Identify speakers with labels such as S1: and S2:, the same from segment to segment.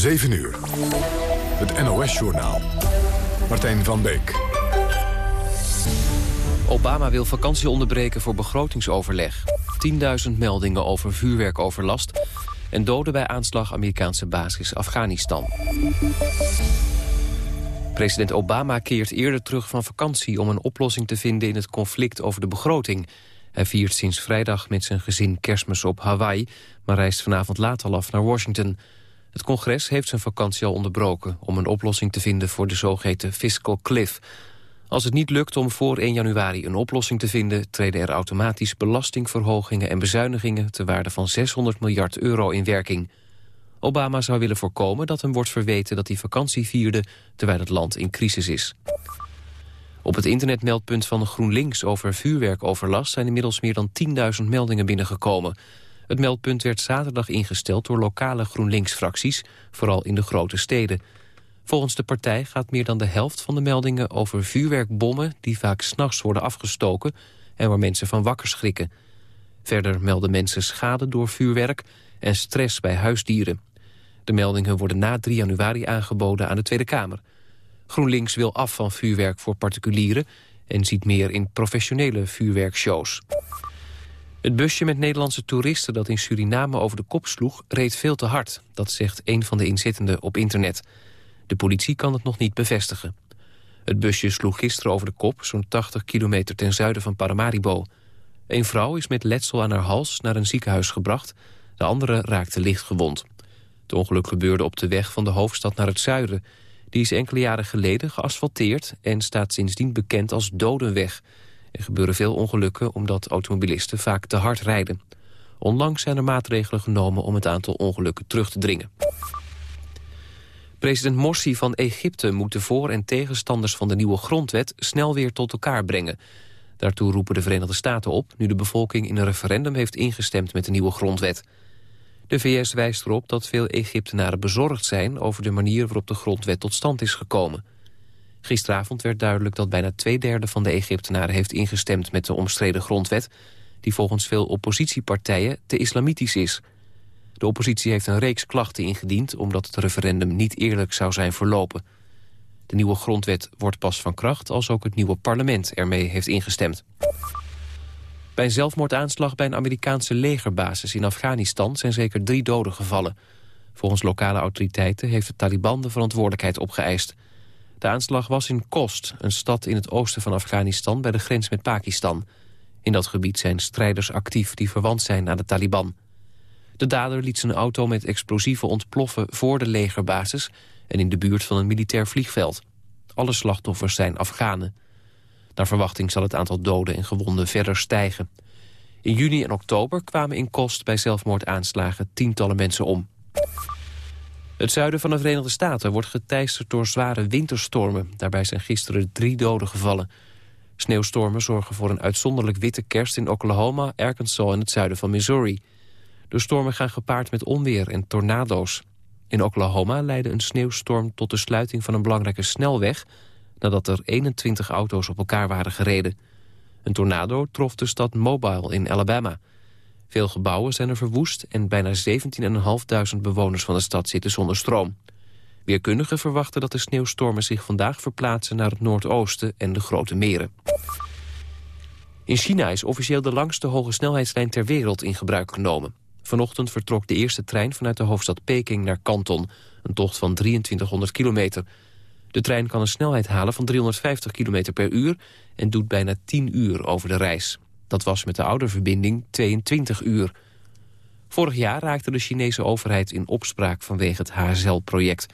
S1: 7 uur. Het NOS-journaal. Martijn van Beek.
S2: Obama wil vakantie onderbreken voor begrotingsoverleg. 10.000 meldingen over vuurwerkoverlast... en doden bij aanslag Amerikaanse basis Afghanistan. President Obama keert eerder terug van vakantie... om een oplossing te vinden in het conflict over de begroting. Hij viert sinds vrijdag met zijn gezin kerstmis op Hawaii... maar reist vanavond laat al af naar Washington... Het congres heeft zijn vakantie al onderbroken... om een oplossing te vinden voor de zogeheten fiscal cliff. Als het niet lukt om voor 1 januari een oplossing te vinden... treden er automatisch belastingverhogingen en bezuinigingen... ter waarde van 600 miljard euro in werking. Obama zou willen voorkomen dat hem wordt verweten dat hij vakantie vierde... terwijl het land in crisis is. Op het internetmeldpunt van GroenLinks over vuurwerkoverlast... zijn inmiddels meer dan 10.000 meldingen binnengekomen... Het meldpunt werd zaterdag ingesteld door lokale GroenLinks-fracties, vooral in de grote steden. Volgens de partij gaat meer dan de helft van de meldingen over vuurwerkbommen... die vaak s'nachts worden afgestoken en waar mensen van wakker schrikken. Verder melden mensen schade door vuurwerk en stress bij huisdieren. De meldingen worden na 3 januari aangeboden aan de Tweede Kamer. GroenLinks wil af van vuurwerk voor particulieren... en ziet meer in professionele vuurwerkshows. Het busje met Nederlandse toeristen dat in Suriname over de kop sloeg... reed veel te hard, dat zegt een van de inzittenden op internet. De politie kan het nog niet bevestigen. Het busje sloeg gisteren over de kop, zo'n 80 kilometer ten zuiden van Paramaribo. Een vrouw is met letsel aan haar hals naar een ziekenhuis gebracht. De andere raakte licht gewond. Het ongeluk gebeurde op de weg van de hoofdstad naar het zuiden. Die is enkele jaren geleden geasfalteerd en staat sindsdien bekend als Dodenweg... Er gebeuren veel ongelukken omdat automobilisten vaak te hard rijden. Onlangs zijn er maatregelen genomen om het aantal ongelukken terug te dringen. President Morsi van Egypte moet de voor- en tegenstanders van de nieuwe grondwet snel weer tot elkaar brengen. Daartoe roepen de Verenigde Staten op nu de bevolking in een referendum heeft ingestemd met de nieuwe grondwet. De VS wijst erop dat veel Egyptenaren bezorgd zijn over de manier waarop de grondwet tot stand is gekomen. Gisteravond werd duidelijk dat bijna twee derde van de Egyptenaren heeft ingestemd met de omstreden grondwet, die volgens veel oppositiepartijen te islamitisch is. De oppositie heeft een reeks klachten ingediend omdat het referendum niet eerlijk zou zijn verlopen. De nieuwe grondwet wordt pas van kracht als ook het nieuwe parlement ermee heeft ingestemd. Bij een zelfmoordaanslag bij een Amerikaanse legerbasis in Afghanistan zijn zeker drie doden gevallen. Volgens lokale autoriteiten heeft de Taliban de verantwoordelijkheid opgeëist. De aanslag was in Kost, een stad in het oosten van Afghanistan... bij de grens met Pakistan. In dat gebied zijn strijders actief die verwant zijn aan de Taliban. De dader liet zijn auto met explosieven ontploffen voor de legerbasis... en in de buurt van een militair vliegveld. Alle slachtoffers zijn Afghanen. Naar verwachting zal het aantal doden en gewonden verder stijgen. In juni en oktober kwamen in Kost bij zelfmoordaanslagen tientallen mensen om. Het zuiden van de Verenigde Staten wordt geteisterd door zware winterstormen. Daarbij zijn gisteren drie doden gevallen. Sneeuwstormen zorgen voor een uitzonderlijk witte kerst in Oklahoma, Arkansas en het zuiden van Missouri. De stormen gaan gepaard met onweer en tornado's. In Oklahoma leidde een sneeuwstorm tot de sluiting van een belangrijke snelweg... nadat er 21 auto's op elkaar waren gereden. Een tornado trof de stad Mobile in Alabama. Veel gebouwen zijn er verwoest en bijna 17.500 bewoners van de stad zitten zonder stroom. Weerkundigen verwachten dat de sneeuwstormen zich vandaag verplaatsen naar het noordoosten en de grote meren. In China is officieel de langste hoge snelheidslijn ter wereld in gebruik genomen. Vanochtend vertrok de eerste trein vanuit de hoofdstad Peking naar Canton, een tocht van 2300 kilometer. De trein kan een snelheid halen van 350 km per uur en doet bijna 10 uur over de reis. Dat was met de oude verbinding 22 uur. Vorig jaar raakte de Chinese overheid in opspraak vanwege het HSL-project.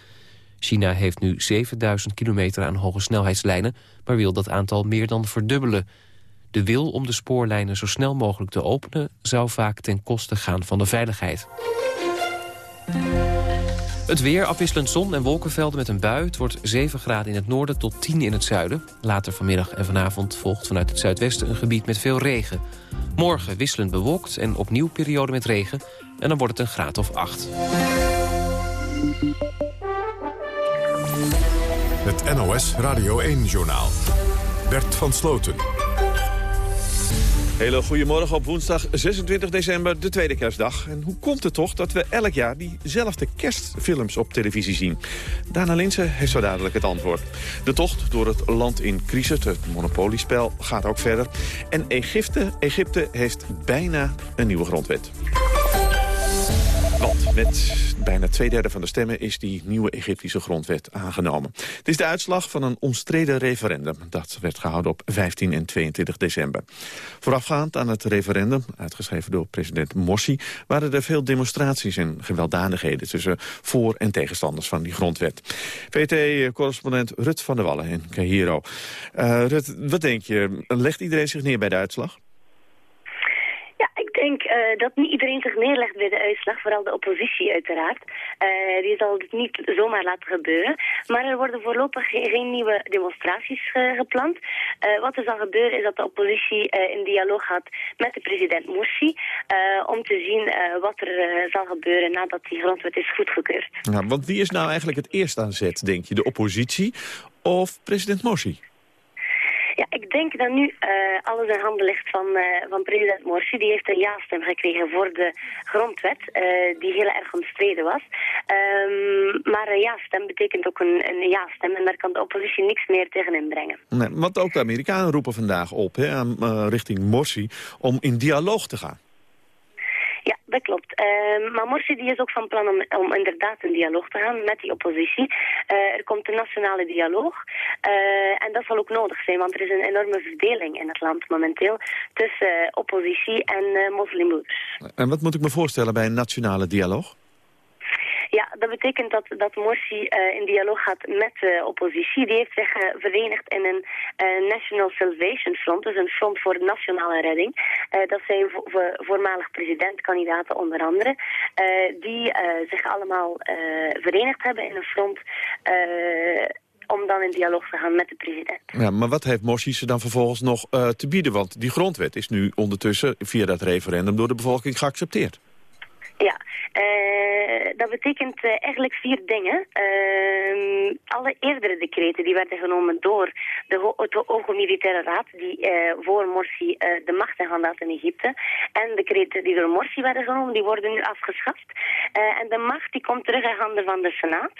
S2: China heeft nu 7000 kilometer aan hoge snelheidslijnen... maar wil dat aantal meer dan verdubbelen. De wil om de spoorlijnen zo snel mogelijk te openen... zou vaak ten koste gaan van de veiligheid. Het weer, afwisselend zon en wolkenvelden met een bui. Wordt 7 graden in het noorden tot 10 in het zuiden. Later vanmiddag en vanavond volgt vanuit het zuidwesten een gebied met veel regen. Morgen wisselend bewolkt en opnieuw periode met regen. En dan wordt het een graad of 8.
S1: Het NOS Radio 1-journaal. Bert van Sloten.
S3: Hele goedemorgen op woensdag 26 december, de tweede kerstdag. En hoe komt het toch dat we elk jaar diezelfde kerstfilms op televisie zien? Dana Linsen heeft zo dadelijk het antwoord. De tocht door het land in crisis, het monopoliespel, gaat ook verder. En Egypte, Egypte heeft bijna een nieuwe grondwet. Want met bijna twee derde van de stemmen is die nieuwe Egyptische grondwet aangenomen. Het is de uitslag van een omstreden referendum. Dat werd gehouden op 15 en 22 december. Voorafgaand aan het referendum, uitgeschreven door president Morsi... waren er veel demonstraties en gewelddadigheden... tussen voor- en tegenstanders van die grondwet. VT-correspondent Rut van der Wallen in Cairo. Uh, Rut, wat denk je? Legt iedereen zich neer bij de uitslag?
S4: Denk uh, dat niet iedereen zich neerlegt bij de uitslag, vooral de oppositie uiteraard. Uh, die zal het niet zomaar laten gebeuren. Maar er worden voorlopig geen nieuwe demonstraties uh, gepland. wat er zal gebeuren is dat de oppositie in dialoog gaat met de president Morsi... om te zien wat er zal gebeuren nadat die grondwet is goedgekeurd.
S3: Want wie is nou eigenlijk het eerst aan zet, denk je? De oppositie of president Morsi?
S4: Ja, ik denk dat nu uh, alles in handen ligt van, uh, van president Morsi. Die heeft een ja-stem gekregen voor de grondwet, uh, die heel erg omstreden was. Um, maar een ja-stem betekent ook een, een ja-stem en daar kan de oppositie niks meer tegen inbrengen.
S3: Nee, want ook de Amerikanen roepen vandaag op hè, richting Morsi om in dialoog te gaan.
S4: Ja, dat klopt. Uh, maar Morsi die is ook van plan om, inderdaad een dialoog te gaan met die oppositie. Uh, er komt een nationale dialoog. Uh, en dat zal ook nodig zijn, want er is een enorme verdeling in het land momenteel tussen uh, oppositie en moslimbroeders.
S3: En wat moet ik me voorstellen bij een nationale dialoog?
S4: Ja, dat betekent dat, dat Morsi uh, in dialoog gaat met de oppositie. Die heeft zich uh, verenigd in een uh, National Salvation Front, dus een front voor nationale redding. dat zijn vo vo voormalig presidentkandidaten onder andere, die zich allemaal verenigd hebben in een front om dan in dialoog te gaan met de president.
S3: Ja, maar wat heeft Morsi ze dan vervolgens nog te bieden? Want die grondwet is nu ondertussen via dat referendum door de bevolking geaccepteerd.
S4: Ja, uh, dat betekent uh, eigenlijk vier dingen. Uh, alle eerdere decreten die werden genomen door de, Ho de Hoge Militaire Raad, die uh, voor Morsi de macht in handen had in Egypte. En decreten die door Morsi werden genomen, die worden nu afgeschaft. en de macht die komt terug in handen van de Senaat.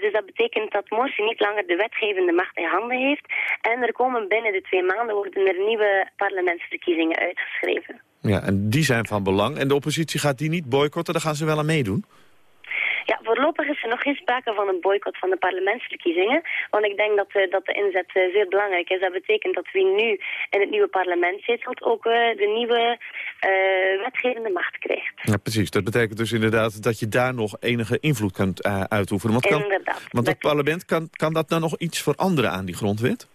S4: dus dat betekent dat Morsi niet langer de wetgevende macht in handen heeft. En er komen binnen de twee maanden worden er nieuwe parlementsverkiezingen uitgeschreven.
S3: Ja, en die zijn van belang. En de oppositie gaat die niet boycotten, daar gaan ze wel aan meedoen?
S4: Ja, voorlopig is er nog geen sprake van een boycott van de parlementsverkiezingen. Want ik denk dat, uh, dat de inzet uh, zeer belangrijk is. Dat betekent dat wie nu in het nieuwe parlement zetelt ook uh, de nieuwe wetgevende macht krijgt.
S3: Ja, precies. Dat betekent dus inderdaad dat je daar nog enige invloed kunt uitoefenen. Want kan,
S4: inderdaad.
S3: Want het parlement, kan, kan dat nou nog iets veranderen aan die grondwet?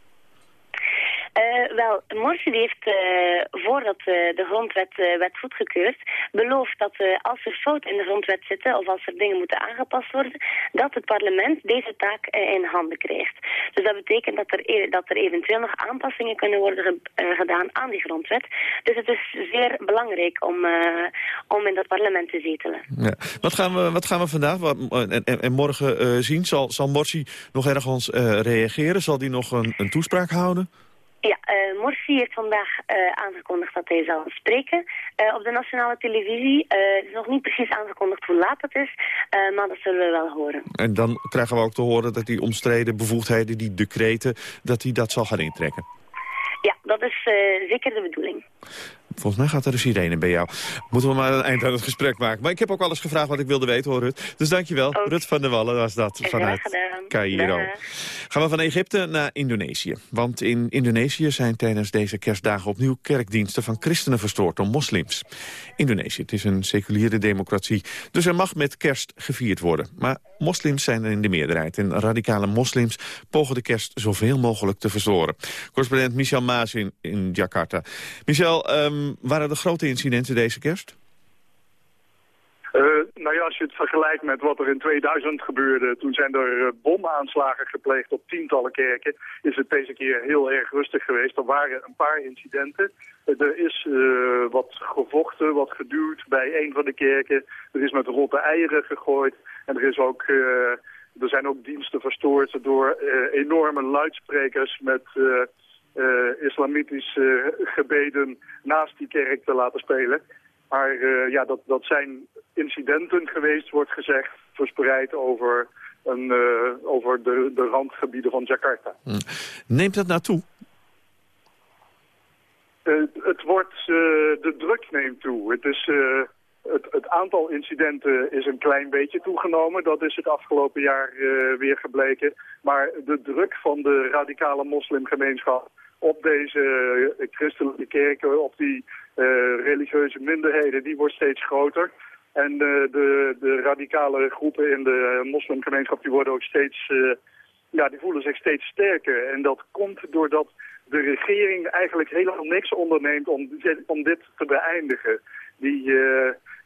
S4: Uh, wel, Morsi heeft, uh, voordat uh, de grondwet werd goedgekeurd, beloofd dat als er fouten in de grondwet zitten of als er dingen moeten aangepast worden, dat het parlement deze taak in handen krijgt. Dus dat betekent dat er, e-, dat er eventueel nog aanpassingen kunnen worden ge gedaan aan die grondwet. Dus het is zeer belangrijk om, om in dat parlement te zetelen.
S3: Ja. Wat, gaan we, wat gaan we vandaag en, en, en morgen zien? Zal, zal Morsi nog ergens reageren? Zal hij nog een, een toespraak houden?
S4: Ja, uh, Morsi heeft vandaag uh, aangekondigd dat hij zal spreken uh, op de nationale televisie. het is nog niet precies aangekondigd hoe laat het is, maar dat zullen we wel horen.
S3: En dan krijgen we ook te horen dat die omstreden bevoegdheden, die decreten, dat hij dat zal gaan intrekken.
S4: Ja, dat is zeker de bedoeling.
S3: Volgens mij gaat er een sirene bij jou. Moeten we maar een eind aan het gesprek maken. Maar ik heb ook alles gevraagd wat ik wilde weten hoor, Rut. Dus dankjewel. Rut van der Wallen was dat vanuit Cairo. Gaan we van Egypte naar Indonesië. Want in Indonesië zijn tijdens deze kerstdagen opnieuw kerkdiensten van christenen verstoord door moslims. Indonesië, het is een seculiere democratie, dus er mag met kerst gevierd worden. Maar moslims zijn er in de meerderheid en radicale moslims pogen de kerst zoveel mogelijk te verstoren. Correspondent Michel Maas in, in Jakarta. Michel, um, waren er grote incidenten deze kerst?
S5: Uh, nou ja, als je het vergelijkt met wat er in 2000 gebeurde, toen zijn er uh, bomaanslagen gepleegd op tientallen kerken, is het deze keer heel erg rustig geweest. Er waren een paar incidenten. Uh, er is wat gevochten, wat geduwd bij een van de kerken. Er is met rotte eieren gegooid. En er, is ook, er zijn ook diensten verstoord door enorme luidsprekers met islamitische gebeden naast die kerk te laten spelen. Maar ja, dat, dat zijn incidenten geweest, wordt gezegd, verspreid over, een, over de, de randgebieden van Jakarta. Hm.
S3: Neemt dat naartoe?
S5: het wordt, de druk neemt toe. Het is het, het, aantal incidenten is een klein beetje toegenomen. Dat is het afgelopen jaar uh, weer gebleken. Maar de druk van de radicale moslimgemeenschap op deze uh, christelijke kerken, op die uh, religieuze minderheden, die wordt steeds groter. En de, de radicale groepen in de moslimgemeenschap die worden ook steeds, ja, die voelen zich steeds sterker. En dat komt doordat de regering eigenlijk helemaal niks onderneemt om, om dit te beëindigen. Die,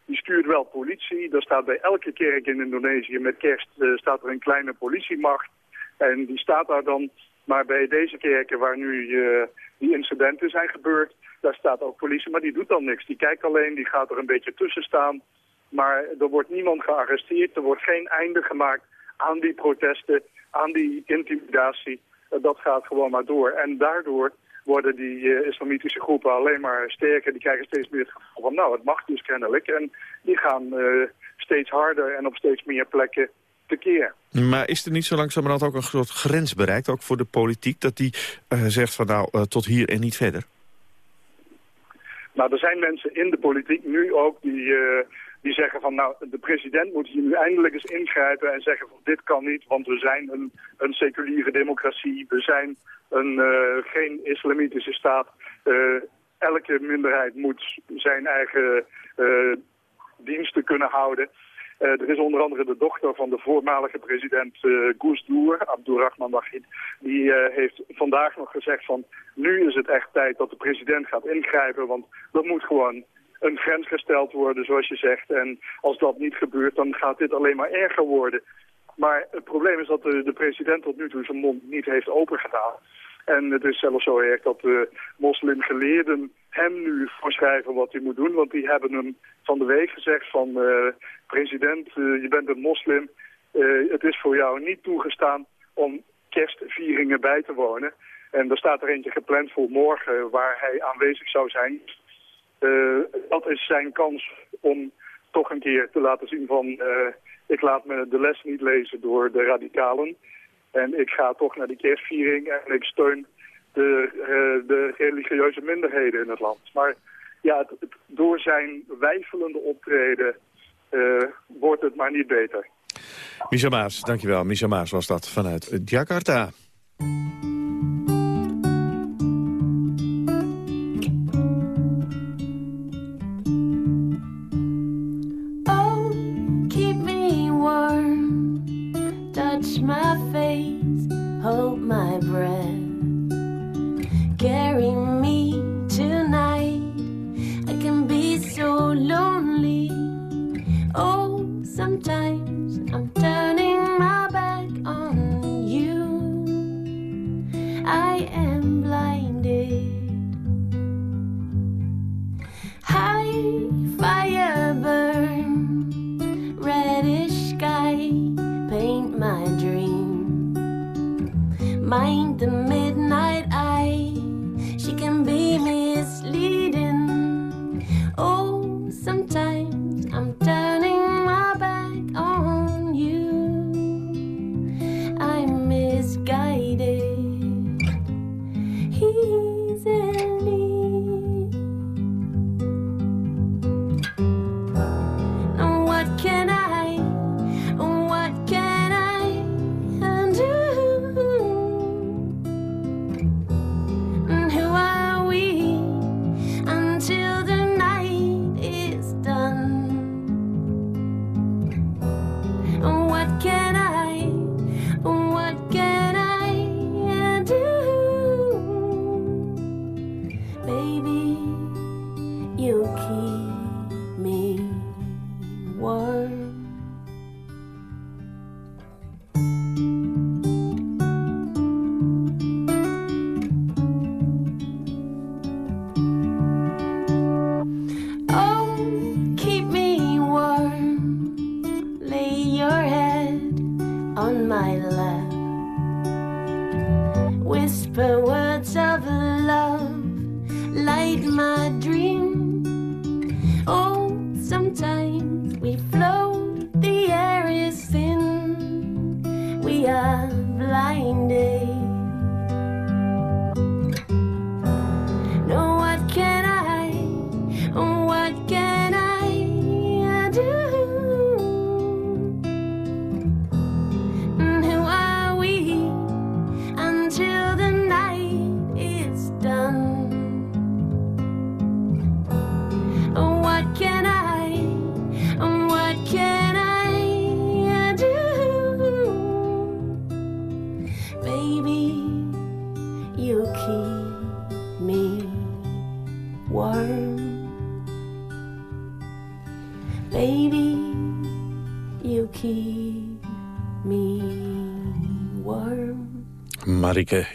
S5: die stuurt wel politie. Er staat bij elke kerk in Indonesië met kerst staat er een kleine politiemacht. En die staat daar dan. Maar bij deze kerken waar nu uh, die incidenten zijn gebeurd, daar staat ook politie. Maar die doet dan niks. Die kijkt alleen, die gaat er een beetje tussen staan. Maar er wordt niemand gearresteerd. Er wordt geen einde gemaakt aan die protesten, aan die intimidatie. Uh, dat gaat gewoon maar door. En daardoor worden die uh, islamitische groepen alleen maar sterker. Die krijgen steeds meer het gevoel van, nou, het mag dus kennelijk. En die gaan steeds harder en op steeds meer plekken
S3: Maar is er niet zo langzamerhand ook een groot grens bereikt, ook voor de politiek, dat die uh, zegt van nou, tot hier en niet verder?
S5: Nou, er zijn mensen in de politiek nu ook die, die zeggen van nou, de president moet hier nu eindelijk eens ingrijpen en zeggen van dit kan niet, want we zijn een, een seculiere democratie, we zijn een, geen islamitische staat. Elke minderheid moet zijn eigen diensten kunnen houden. Er is onder andere de dochter van de voormalige president uh, Gusdur, Abdurrahman Wahid. Die heeft vandaag nog gezegd van nu is het echt tijd dat de president gaat ingrijpen. Want er moet gewoon een grens gesteld worden, zoals je zegt. En als dat niet gebeurt, dan gaat dit alleen maar erger worden. Maar het probleem is dat de, de president tot nu toe zijn mond niet heeft opengedaan. En het is zelfs zo erg dat de moslimgeleerden hem nu voorschrijven wat hij moet doen. Want die hebben hem van de week gezegd van... Uh, president, uh, je bent een moslim. Uh, het is voor jou niet toegestaan om kerstvieringen bij te wonen. En er staat er eentje gepland voor morgen waar hij aanwezig zou zijn. dat is zijn kans om toch een keer te laten zien van... ik laat me de les niet lezen door de radicalen... En ik ga toch naar die kerstviering en ik steun de, uh, de religieuze minderheden in het land. Maar ja, het, door zijn wijfelende optreden uh, wordt het maar niet beter.
S3: Misha Maas, dankjewel. Misha Maas was dat vanuit Jakarta.
S6: on my Hold
S7: my breath.
S6: Gary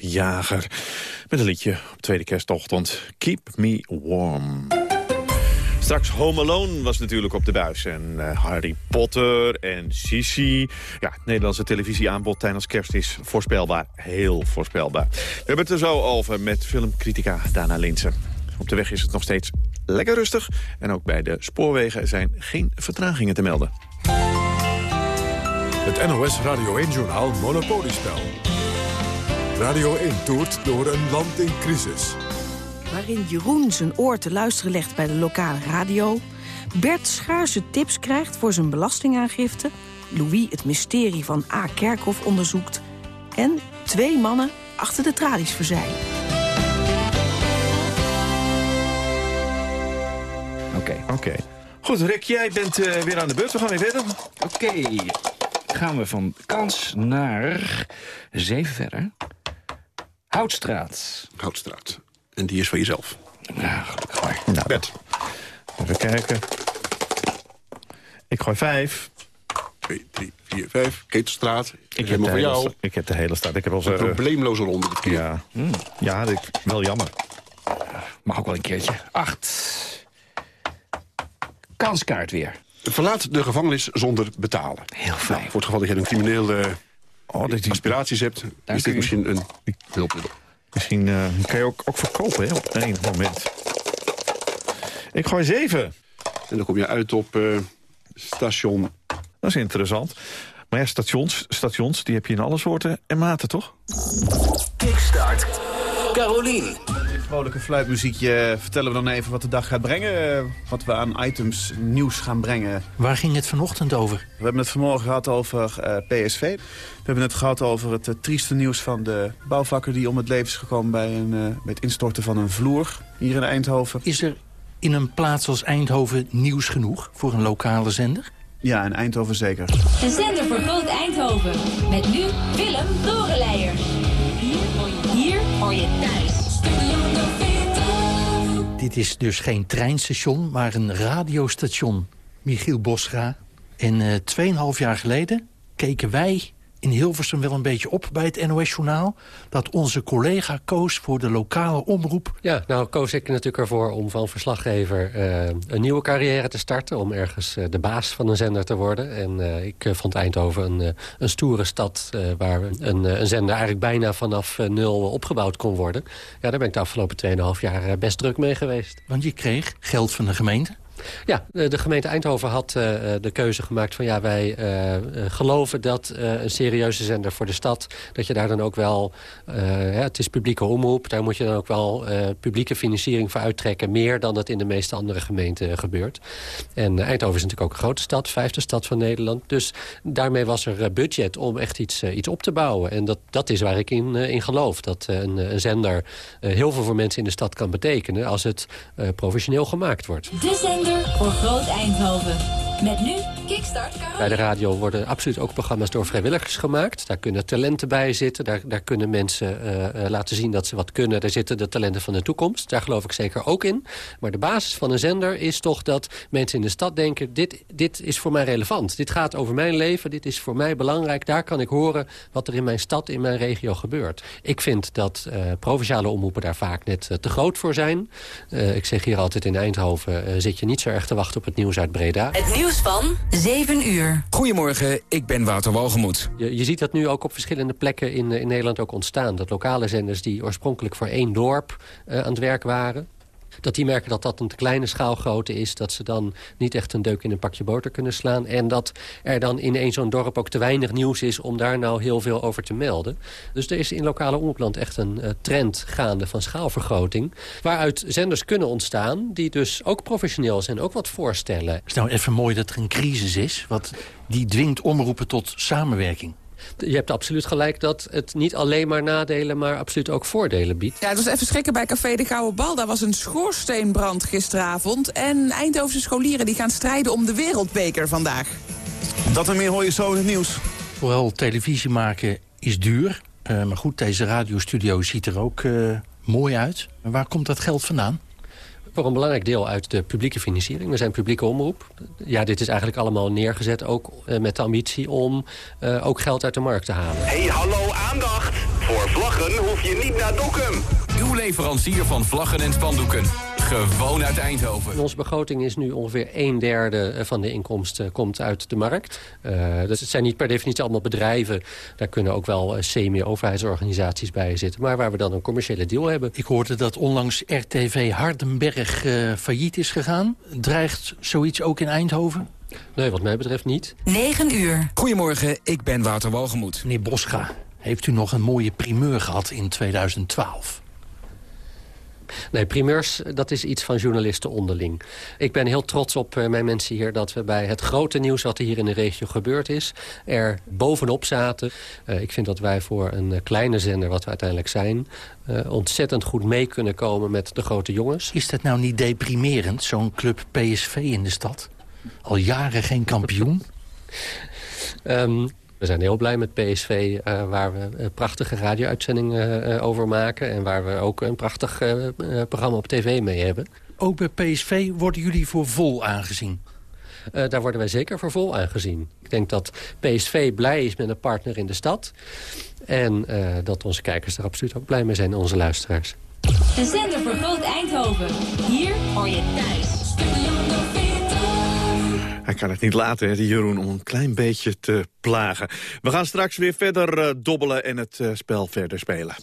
S6: Jager met een liedje op tweede kerstochtend. Keep me warm. Straks Home Alone was natuurlijk op de buis. En eh, Harry Potter en Sisi. Ja, het Nederlandse televisieaanbod tijdens kerst is voorspelbaar. Heel voorspelbaar. We hebben het er zo over met filmcritica Dana Linsen. Op de weg is het nog steeds lekker rustig. En ook bij de spoorwegen zijn geen vertragingen te melden.
S1: Het NOS Radio 1-journaal Monopoliespel. Radio 1 toert door een land in crisis.
S8: waarin Jeroen zijn oor te luisteren legt bij de lokale radio... Bert schaarse tips krijgt voor zijn belastingaangifte... Louis het mysterie van A. Kerkhoff onderzoekt... en twee mannen achter de tralies verzeilen.
S3: Oké.
S6: Oké. Goed, Rick, jij bent eh, weer aan de beurt. We gaan weer verder.
S3: Oké. Gaan we van kans naar zeven verder. Houtstraat.
S9: Houtstraat. En die is van jezelf.
S3: Nou, gelukkig maar.
S6: Nou,
S9: Bert.
S6: even kijken. Ik gooi vijf.
S9: 2, 3, 4, 5. Ketelstraat. Ik
S6: heb,
S9: voor jou.
S6: ik heb de hele stad. Ik heb al
S9: Een
S6: zo...
S9: probleemloze ronde dit keer.
S6: ja, ja ik, wel jammer.
S3: Mag ook wel een keertje. Acht. Kanskaart weer.
S9: Verlaat de gevangenis zonder betalen.
S3: Heel fijn.
S9: Voor het geval dat je een criminele
S6: Oh, dit,
S9: aspiraties hebt... is dit misschien een hulpmiddel.
S6: misschien eh, kan je ook, ook verkopen hè, op enig moment. Ik gooi zeven.
S9: En dan kom je uit op eh, station...
S6: Dat is interessant. Maar ja, stations, stations die heb je in alle soorten en maten, toch?
S10: Kickstart. Carolien.
S11: Vrolijke fluitmuziekje vertellen we dan even wat de dag gaat brengen. eh, Wat we aan items nieuws gaan brengen.
S12: Waar ging het vanochtend over?
S11: We hebben het vanmorgen gehad over eh, PSV. We hebben het gehad over het eh, trieste nieuws van de bouwvakker... die om het leven is gekomen bij, een, eh, bij het instorten van een vloer hier in Eindhoven.
S12: Is er in een plaats als Eindhoven nieuws genoeg voor een lokale zender?
S11: Ja, in Eindhoven zeker.
S13: De zender voor Groot Eindhoven. Met nu Willem Dorenleijer. Hier hoor je, hier hoor je thuis.
S12: Dit is dus geen treinstation, maar een radiostation. Michiel Bosra. En eh 2,5 jaar geleden keken wij in Hilversum wel een beetje op bij het NOS-journaal... dat onze collega koos voor de lokale omroep.
S14: Ja, nou koos ik natuurlijk ervoor om van verslaggever eh, een nieuwe carrière te starten. Om ergens eh, de baas van een zender te worden. En eh, ik vond Eindhoven een, een stoere stad waar een, een zender eigenlijk bijna vanaf nul opgebouwd kon worden. Ja, daar ben ik de afgelopen 2,5 jaar best druk mee geweest.
S12: Want je kreeg geld van de gemeente.
S14: Ja, de, de gemeente Eindhoven had uh, de keuze gemaakt van... ja, wij geloven dat een serieuze zender voor de stad... dat je daar dan ook wel... Het is publieke omroep, daar moet je dan ook wel publieke financiering voor uittrekken... meer dan dat in de meeste andere gemeenten gebeurt. En Eindhoven is natuurlijk ook een grote stad, vijfde stad van Nederland. Dus daarmee was er budget om echt iets, iets op te bouwen. En dat, dat is waar ik in, in geloof. Dat een, een zender heel veel voor mensen in de stad kan betekenen... als het professioneel gemaakt wordt.
S13: Voor Groot Eindhoven. Met nu.
S14: Bij de radio worden absoluut ook programma's door vrijwilligers gemaakt. Daar kunnen talenten bij zitten. Daar, daar kunnen mensen uh, uh, laten zien dat ze wat kunnen. Daar zitten de talenten van de toekomst. Daar geloof ik zeker ook in. Maar de basis van een zender is toch dat mensen in de stad denken... dit, dit is voor mij relevant. Dit gaat over mijn leven. Dit is voor mij belangrijk. Daar kan ik horen wat er in mijn stad, in mijn regio gebeurt. Ik vind dat uh, provinciale omroepen daar vaak net te groot voor zijn. ik zeg hier altijd in Eindhoven... zit je niet zo erg te wachten op het nieuws uit Breda.
S13: Het nieuws van 7 uur.
S10: Goedemorgen, ik ben Wouter Walgemoed.
S14: Je, je ziet dat nu ook op verschillende plekken in, in Nederland ook ontstaan. Dat lokale zenders die oorspronkelijk voor één dorp uh, aan het werk waren... dat die merken dat dat een te kleine schaalgrootte is. Dat ze dan niet echt een deuk in een pakje boter kunnen slaan. En dat er dan in een zo'n dorp ook te weinig nieuws is om daar nou heel veel over te melden. Dus er is in lokale omroepland echt een uh, trend gaande van schaalvergroting. Waaruit zenders kunnen ontstaan die dus ook professioneel zijn, ook wat voorstellen. Het
S12: is nou even mooi dat er een crisis is. Wat die dwingt omroepen tot samenwerking.
S14: Je hebt absoluut gelijk dat het niet alleen maar nadelen... maar absoluut ook voordelen biedt.
S15: Ja, het was even schrikken bij Café de Gouden Bal. Daar was een schoorsteenbrand gisteravond. En Eindhovense scholieren die gaan strijden om de wereldbeker vandaag.
S11: Dat en meer hoor je zo in het nieuws.
S12: Vooral televisie maken is duur. Uh, maar goed, deze radiostudio ziet er ook uh, mooi uit. Waar komt dat geld vandaan?
S14: Voor een belangrijk deel uit de publieke financiering. We zijn publieke omroep. Ja, dit is eigenlijk allemaal neergezet ook uh, met de ambitie om uh, ook geld uit de markt te halen.
S10: Hey, hallo, aandacht! Voor vlaggen hoef je niet naar Dokkum. Uw leverancier van vlaggen en spandoeken. Gewoon uit Eindhoven.
S14: Onze begroting is nu ongeveer een derde eh, van de inkomsten komt uit de markt. Uh, dus het zijn niet per definitie allemaal bedrijven. Daar kunnen ook wel semi-overheidsorganisaties bij zitten. Maar waar we dan een commerciële deal hebben.
S12: Ik hoorde dat onlangs RTV Hardenberg uh, failliet is gegaan. Dreigt zoiets ook in Eindhoven?
S14: Nee, wat mij betreft niet.
S10: 9 uur. Goedemorgen, ik ben Wouter Walgemoed.
S12: Meneer Boscha, heeft u nog een mooie primeur gehad in 2012?
S14: Nee, primeurs, dat is iets van journalisten onderling. Ik ben heel trots op uh, mijn mensen hier... dat we bij het grote nieuws wat er hier in de regio gebeurd is... er bovenop zaten. Uh, ik vind dat wij voor een uh, kleine zender, wat we uiteindelijk zijn... ontzettend goed mee kunnen komen met de grote jongens.
S12: Is dat nou niet deprimerend, zo'n club PSV in de stad? Al jaren geen kampioen?
S14: um, We zijn heel blij met PSV, uh, waar we een prachtige radio-uitzendingen uh, over maken... en waar we ook een prachtig uh, programma op tv mee hebben.
S12: Ook bij PSV worden jullie voor vol aangezien?
S14: daar worden wij zeker voor vol aangezien. Ik denk dat PSV blij is met een partner in de stad... en dat onze kijkers er absoluut ook blij mee zijn, onze luisteraars.
S13: De zender voor Groot Eindhoven. Hier hoor je thuis.
S16: Hij kan het niet laten, hè, die Jeroen, om een klein beetje te plagen. We gaan straks weer verder uh, dobbelen en het uh, spel verder spelen.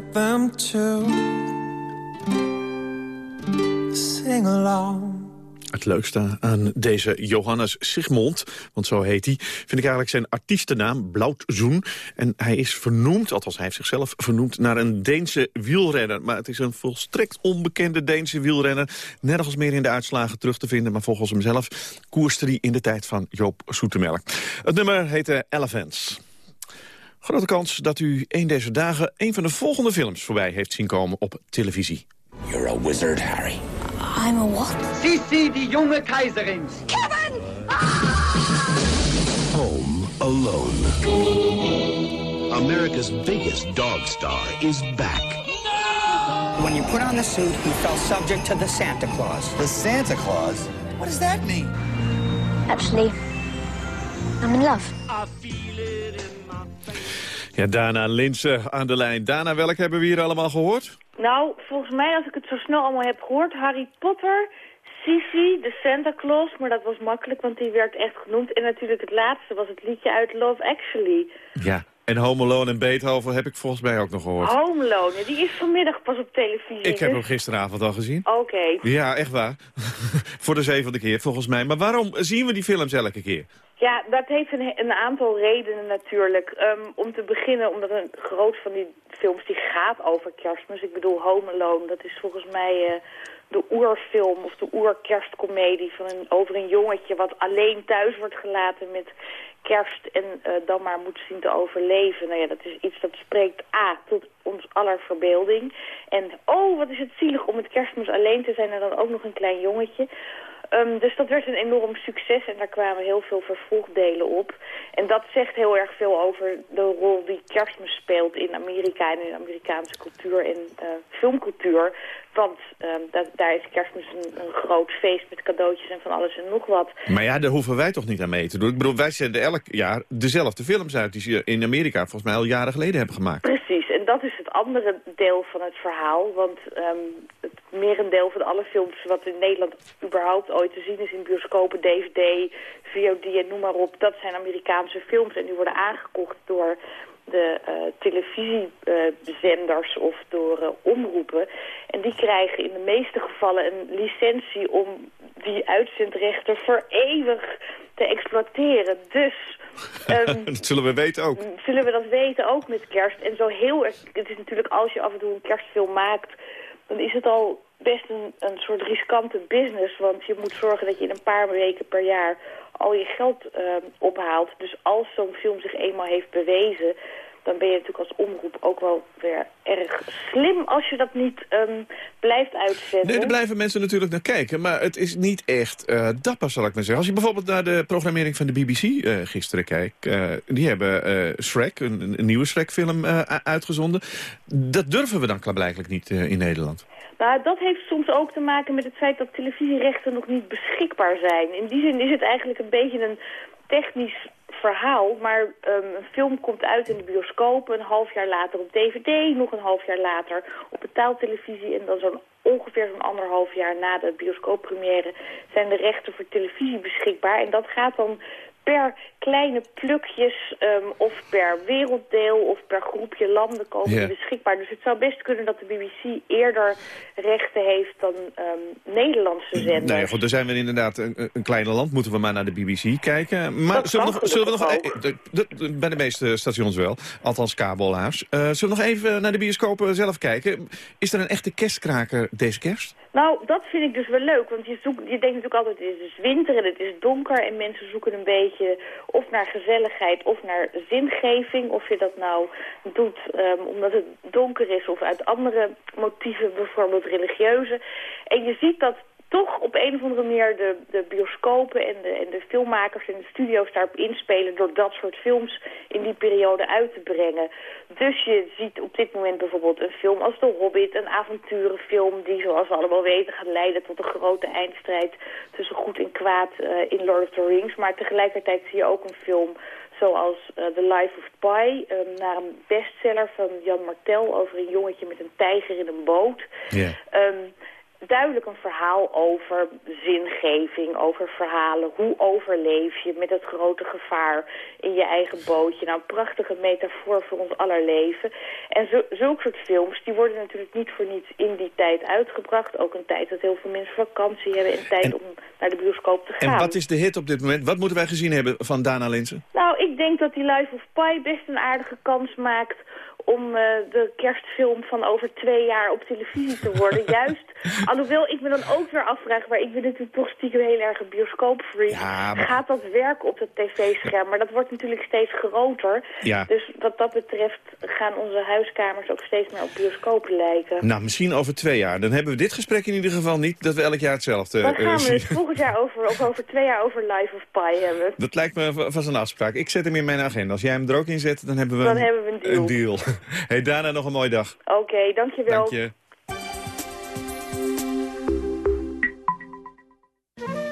S17: Them to sing along.
S3: Het leukste aan deze Johannes Sigmond, want zo heet hij... vind ik eigenlijk zijn artiestennaam, Blauwzoen. En hij is vernoemd, althans hij heeft zichzelf vernoemd... naar een Deense wielrenner. Maar het is een volstrekt onbekende Deense wielrenner. Nergens meer in de uitslagen terug te vinden... maar volgens hemzelf koerste hij in de tijd van Joop Soetemelk. Het nummer heette Elephants. Grote kans dat u een deze dagen... een van de volgende films voorbij heeft zien komen op televisie.
S18: You're a wizard, Harry.
S19: I'm a what?
S20: Sissi, die jonge keizerin.
S19: Kevin!
S18: Home Alone. America's biggest dog star is back.
S20: When you put on the suit, he fell subject to the Santa Claus.
S21: The Santa Claus? What does that mean?
S19: Actually, I'm in love.
S3: Ja, Dana Linsen aan de lijn. Dana, welk hebben we hier allemaal gehoord?
S22: Nou, volgens mij, als ik het zo snel allemaal heb gehoord... Harry Potter, Sissy, de Santa Claus... maar dat was makkelijk, want die werd echt genoemd. En natuurlijk het laatste was het liedje uit Love Actually.
S3: Ja, en Home Alone en Beethoven heb ik volgens mij ook nog gehoord.
S22: Home Alone, die is vanmiddag pas op televisie.
S3: Ik heb
S22: dus-
S3: hem gisteravond al gezien.
S22: Oké.
S3: Ja, echt waar. Voor de zevende keer, volgens mij. Maar waarom zien we die films elke keer?
S22: Ja, dat heeft een, een aantal redenen natuurlijk. Ehm, om te beginnen, omdat een groot van die films die gaat over kerstmis. Ik bedoel, Home Alone, dat is volgens mij eh, de oerfilm of de oerkerstcomedie van een, over een jongetje wat alleen thuis wordt gelaten met kerst en eh, dan maar moet zien te overleven. Nou ja, dat is iets dat spreekt A, tot ons aller verbeelding. En oh, wat is het zielig om met kerstmis alleen te zijn en dan ook nog een klein jongetje. Ehm, dus dat werd een enorm succes en daar kwamen heel veel vervolgdelen op. En dat zegt heel erg veel over de rol die kerstmis speelt in Amerika en in de Amerikaanse cultuur en eh, filmcultuur. Want ehm, dat, daar is kerstmis een, een groot feest met cadeautjes en van alles en nog wat.
S3: Maar ja, daar hoeven wij toch niet aan mee te doen. Ik bedoel, wij zenden elk jaar dezelfde films uit... die ze in Amerika volgens mij al jaren geleden hebben gemaakt.
S22: Precies, en dat is het andere deel van het verhaal. Want ehm, het merendeel van alle films wat in Nederland überhaupt ooit te zien is in bioscopen, DVD, VOD en noem maar op. Dat zijn Amerikaanse films en die worden aangekocht door de uh, televisiezenders of door uh, omroepen. En die krijgen in de meeste gevallen een licentie om die uitzendrechten voor eeuwig te exploiteren. Dus... Um,
S3: dat zullen we weten ook.
S22: Zullen we dat weten ook met kerst. En zo heel erg... Het is natuurlijk als je af en toe een kerstfilm maakt... dan is het al best een, een soort riskante business. Want je moet zorgen dat je in een paar weken per jaar al je geld uh, ophaalt. Dus als zo'n film zich eenmaal heeft bewezen... dan ben je natuurlijk als omroep ook wel weer erg slim als je dat niet um, blijft uitzenden.
S3: Nee, daar blijven mensen natuurlijk naar kijken. Maar het is niet echt uh, dapper, zal ik maar zeggen. Als je bijvoorbeeld naar de programmering van de BBC uh, gisteren kijkt... Uh, die hebben Shrek, een, een nieuwe Shrek-film, uitgezonden. Dat durven we dan blijkbaar niet in Nederland.
S22: Nou, dat heeft soms ook te maken met het feit dat televisierechten nog niet beschikbaar zijn. In die zin is het eigenlijk een beetje een technisch verhaal, maar um, een film komt uit in de bioscoop, een half jaar later op DVD, nog een half jaar later op betaaltelevisie en dan zo'n ongeveer zo'n anderhalf jaar na de bioscooppremière zijn de rechten voor televisie beschikbaar. En dat gaat dan per kleine plukjes um, of per werelddeel of per groepje landen komen beschikbaar. Dus het zou best kunnen dat de BBC eerder rechten heeft dan um, Nederlandse zenders.
S3: Nou ja, goed, dan zijn we inderdaad een, een kleine land. Moeten we maar naar de BBC kijken. Maar
S22: Dat
S3: zullen we nog, zullen we nog eh, de- bij de meeste stations wel, althans kabelhuis. Eh, zullen we nog even naar de bioscoop eh, zelf kijken? Is er een echte kerstkraker deze kerst?
S22: Nou, dat vind ik dus wel leuk, want je, zoekt, je denkt natuurlijk altijd het is winter en het is donker en mensen zoeken een beetje of naar gezelligheid of naar zingeving. Of je dat nou doet ehm, omdat het donker is of uit andere motieven, bijvoorbeeld religieuze. En je ziet dat toch op een of andere manier de, de bioscopen en de, en de filmmakers en de studio's daarop inspelen door dat soort films in die periode uit te brengen. Dus je ziet op dit moment bijvoorbeeld een film als The Hobbit, een avonturenfilm die zoals we allemaal weten gaat leiden tot een grote eindstrijd tussen goed en kwaad eh, in Lord of the Rings. Maar tegelijkertijd zie je ook een film zoals eh, The Life of Pi, eh, naar een bestseller van Jan Martel over een jongetje met een tijger in een boot.
S3: Ja.
S22: Ehm, duidelijk een verhaal over zingeving, over verhalen. Hoe overleef je met het grote gevaar in je eigen bootje? Nou, een prachtige metafoor voor ons aller leven. En zo, zulke soort films, die worden natuurlijk niet voor niets in die tijd uitgebracht. Ook een tijd dat heel veel mensen vakantie hebben en tijd om naar de bioscoop te gaan.
S3: En wat is de hit op dit moment? Wat moeten wij gezien hebben van Dana Linsen?
S22: Nou, ik denk dat die Life of Pi best een aardige kans maakt om eh, de kerstfilm van over twee jaar op televisie te worden. Juist, alhoewel ik me dan ook weer afvraag... maar ik ben natuurlijk toch stiekem heel erg een bioscoopfreak.
S3: Ja, maar-
S22: Gaat dat werken op het tv-scherm? Maar dat wordt natuurlijk steeds groter.
S3: Ja.
S22: Dus wat dat betreft gaan onze huiskamers ook steeds meer op bioscopen lijken.
S3: Nou, misschien over twee jaar. Dan hebben we dit gesprek in ieder geval niet, dat we elk jaar hetzelfde
S22: Dan
S3: eh,
S22: gaan we
S3: zien.
S22: het volgend jaar over, of over twee jaar over Life of Pi hebben.
S3: Dat lijkt me va- vast een afspraak. Ik zet hem in mijn agenda. Als jij hem er ook in zet, dan hebben we,
S22: Dan hebben we een deal.
S3: hey, Dana, nog een mooie dag.
S22: Oké, dankjewel.
S3: Dank je.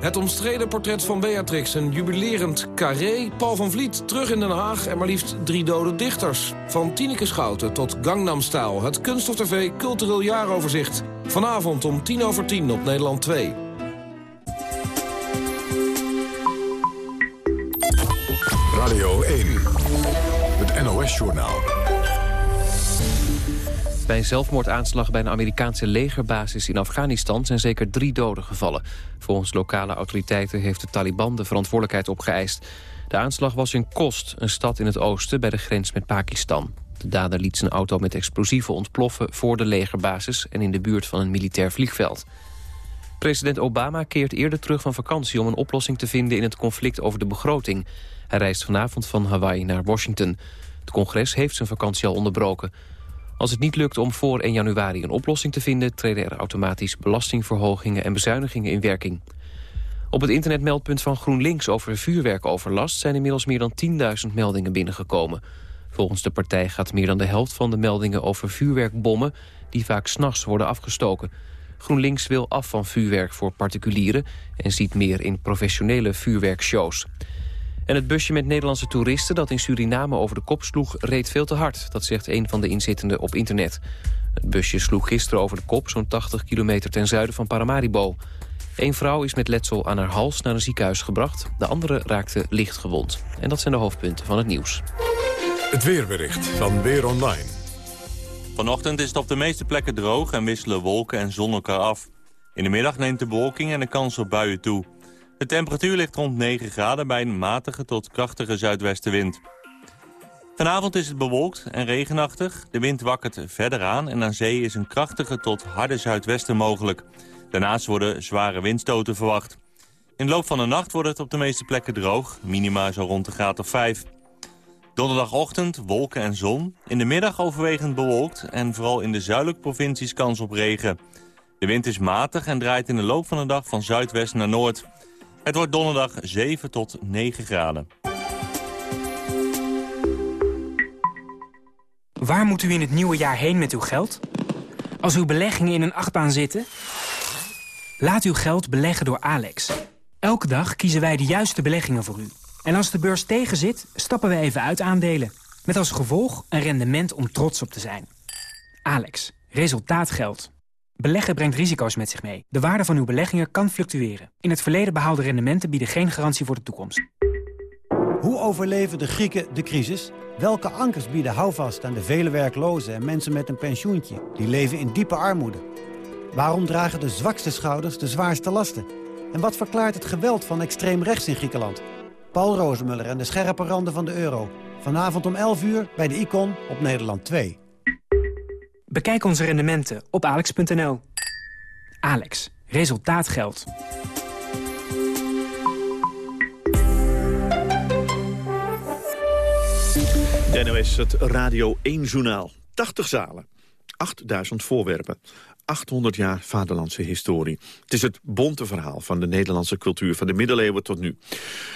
S16: Het omstreden portret van Beatrix, een jubilerend carré. Paul van Vliet terug in Den Haag en maar liefst drie dode dichters. Van Tineke Schouten tot Gangnam Style. Het Kunststof TV Cultureel Jaaroverzicht. Vanavond om tien over tien op Nederland 2.
S1: Radio 1, het NOS-journaal.
S2: Bij een zelfmoordaanslag bij een Amerikaanse legerbasis in Afghanistan zijn zeker drie doden gevallen. Volgens lokale autoriteiten heeft de Taliban de verantwoordelijkheid opgeëist. De aanslag was in Kost, een stad in het oosten bij de grens met Pakistan. De dader liet zijn auto met explosieven ontploffen voor de legerbasis en in de buurt van een militair vliegveld. President Obama keert eerder terug van vakantie om een oplossing te vinden in het conflict over de begroting. Hij reist vanavond van Hawaii naar Washington. Het congres heeft zijn vakantie al onderbroken. Als het niet lukt om voor 1 januari een oplossing te vinden... treden er automatisch belastingverhogingen en bezuinigingen in werking. Op het internetmeldpunt van GroenLinks over vuurwerkoverlast... zijn inmiddels meer dan 10.000 meldingen binnengekomen. Volgens de partij gaat meer dan de helft van de meldingen over vuurwerkbommen... die vaak s'nachts worden afgestoken. GroenLinks wil af van vuurwerk voor particulieren... en ziet meer in professionele vuurwerkshows. En het busje met Nederlandse toeristen dat in Suriname over de kop sloeg... reed veel te hard, dat zegt een van de inzittenden op internet. Het busje sloeg gisteren over de kop, zo'n 80 kilometer ten zuiden van Paramaribo. Eén vrouw is met letsel aan haar hals naar een ziekenhuis gebracht. De andere raakte licht gewond. En dat zijn de hoofdpunten van het nieuws.
S1: Het weerbericht van Weer Online.
S23: Vanochtend is het op de meeste plekken droog en wisselen wolken en zon elkaar af. In de middag neemt de bewolking en de kans op buien toe. De temperatuur ligt rond 9 graden bij een matige tot krachtige zuidwestenwind. Vanavond is het bewolkt en regenachtig. De wind wakkert verder aan en aan zee is een krachtige tot harde zuidwesten mogelijk. Daarnaast worden zware windstoten verwacht. In de loop van de nacht wordt het op de meeste plekken droog. Minima zo rond de graad of 5. Donderdagochtend wolken en zon. In de middag overwegend bewolkt en vooral in de zuidelijke provincies kans op regen. De wind is matig en draait in de loop van de dag van zuidwest naar noord. Het wordt donderdag 7 tot 9 graden.
S24: Waar moet u in het nieuwe jaar heen met uw geld? Als uw beleggingen in een achtbaan zitten? Laat uw geld beleggen door Alex. Elke dag kiezen wij de juiste beleggingen voor u. En als de beurs tegenzit, stappen we even uit aandelen. Met als gevolg een rendement om trots op te zijn. Alex, resultaat geldt. Beleggen brengt risico's met zich mee. De waarde van uw beleggingen kan fluctueren. In het verleden behaalde rendementen bieden geen garantie voor de toekomst.
S25: Hoe overleven de Grieken de crisis? Welke ankers bieden houvast aan de vele werklozen en mensen met een pensioentje? Die leven in diepe armoede. Waarom dragen de zwakste schouders de zwaarste lasten? En wat verklaart het geweld van extreem rechts in Griekenland? Paul Rozemuller en de scherpe randen van de euro. Vanavond om 11 uur bij de Icon op Nederland 2.
S24: Bekijk onze rendementen op alex.nl. Alex, resultaat geldt.
S3: De NOS, het Radio 1-journaal. 80 zalen, 8000 voorwerpen. 800 jaar vaderlandse historie. Het is het bonte verhaal van de Nederlandse cultuur van de middeleeuwen tot nu.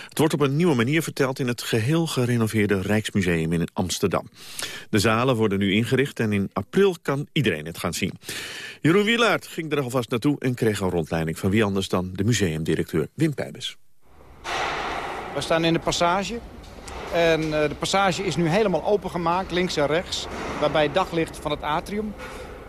S3: Het wordt op een nieuwe manier verteld in het geheel gerenoveerde Rijksmuseum in Amsterdam. De zalen worden nu ingericht en in april kan iedereen het gaan zien. Jeroen Wielaert ging er alvast naartoe en kreeg een rondleiding van wie anders dan de museumdirecteur Wim Pijbes.
S26: We staan in de passage. En eh, de passage is nu helemaal opengemaakt, links en rechts. Waarbij daglicht van het atrium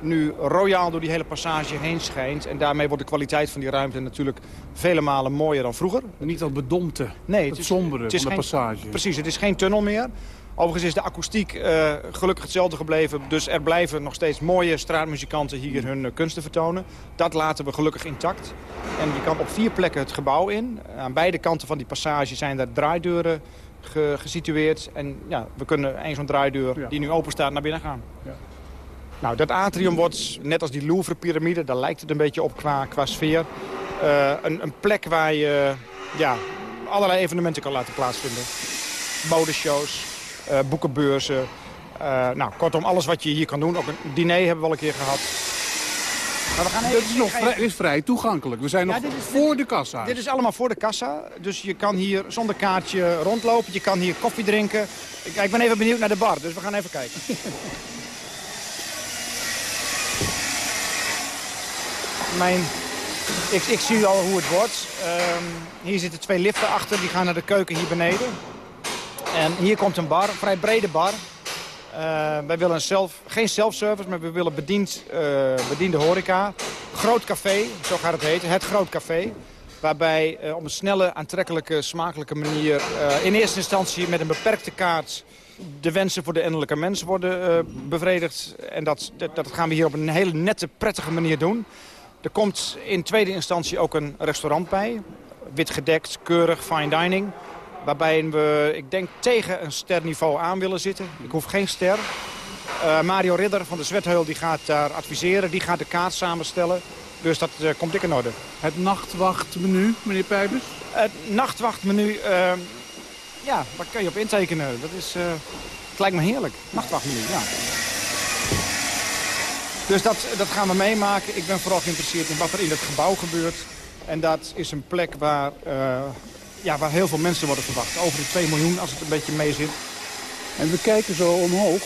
S26: nu royaal door die hele passage heen schijnt. En daarmee wordt de kwaliteit van die ruimte natuurlijk vele malen mooier dan vroeger.
S27: Niet dat bedompte,
S26: nee,
S27: het, het sombere van de
S26: geen,
S27: passage.
S26: Precies, het is geen tunnel meer. Overigens is de akoestiek uh, gelukkig hetzelfde gebleven. Dus er blijven nog steeds mooie straatmuzikanten hier hun uh, kunsten vertonen. Dat laten we gelukkig intact. En je kan op vier plekken het gebouw in. Aan beide kanten van die passage zijn er draaideuren ge gesitueerd. En ja, we kunnen één zo'n draaideur ja. die nu open staat naar binnen gaan. Ja. Nou, dat atrium wordt, net als die Louvre-pyramide, daar lijkt het een beetje op qua, qua sfeer. Uh, een, een, plek waar je ja, allerlei evenementen kan laten plaatsvinden. Modeshows, uh, boekenbeurzen. Uh, nou, kortom, alles wat je hier kan doen. Ook een diner hebben we al een keer gehad.
S27: Maar we gaan even, dit is, nog vrij, is vrij toegankelijk. We zijn nog is, voor de kassa.
S26: Dit is allemaal voor de kassa. Dus je kan hier zonder kaartje rondlopen. Je kan hier koffie drinken. Ik, ik ben even benieuwd naar de bar, dus we gaan even kijken. Mijn, ik, ik, zie al hoe het wordt. Um, hier zitten twee liften achter. Die gaan naar de keuken hier beneden. En hier komt een bar, een vrij brede bar. Uh, wij willen zelf, geen self-service, maar we willen bediend, uh, bediende horeca. Groot café, zo gaat het heten, het Groot Café. Waarbij uh, op een snelle, aantrekkelijke, smakelijke manier... in eerste instantie met een beperkte kaart de wensen voor de innerlijke mens worden bevredigd. En dat, dat, dat gaan we hier op een hele nette, prettige manier doen. Er komt in tweede instantie ook een restaurant bij. Wit gedekt, keurig, fine dining. Waarbij we, ik denk, tegen een sterniveau aan willen zitten. Ik hoef geen ster. Uh, Mario Ridder van de Zwetheul die gaat daar adviseren. Die gaat de kaart samenstellen. Dus dat uh, komt ik in orde.
S27: Het nachtwachtmenu, meneer Pijbers?
S26: Het nachtwachtmenu, uh, ja, waar kan je op intekenen? Dat is, het lijkt me heerlijk. Nachtwachtmenu, ja. Dus dat, dat gaan we meemaken. Ik ben vooral geïnteresseerd in wat er in het gebouw gebeurt. En dat is een plek waar ja, waar heel veel mensen worden verwacht. Over de 2 miljoen als het een beetje mee zit.
S27: En we kijken zo omhoog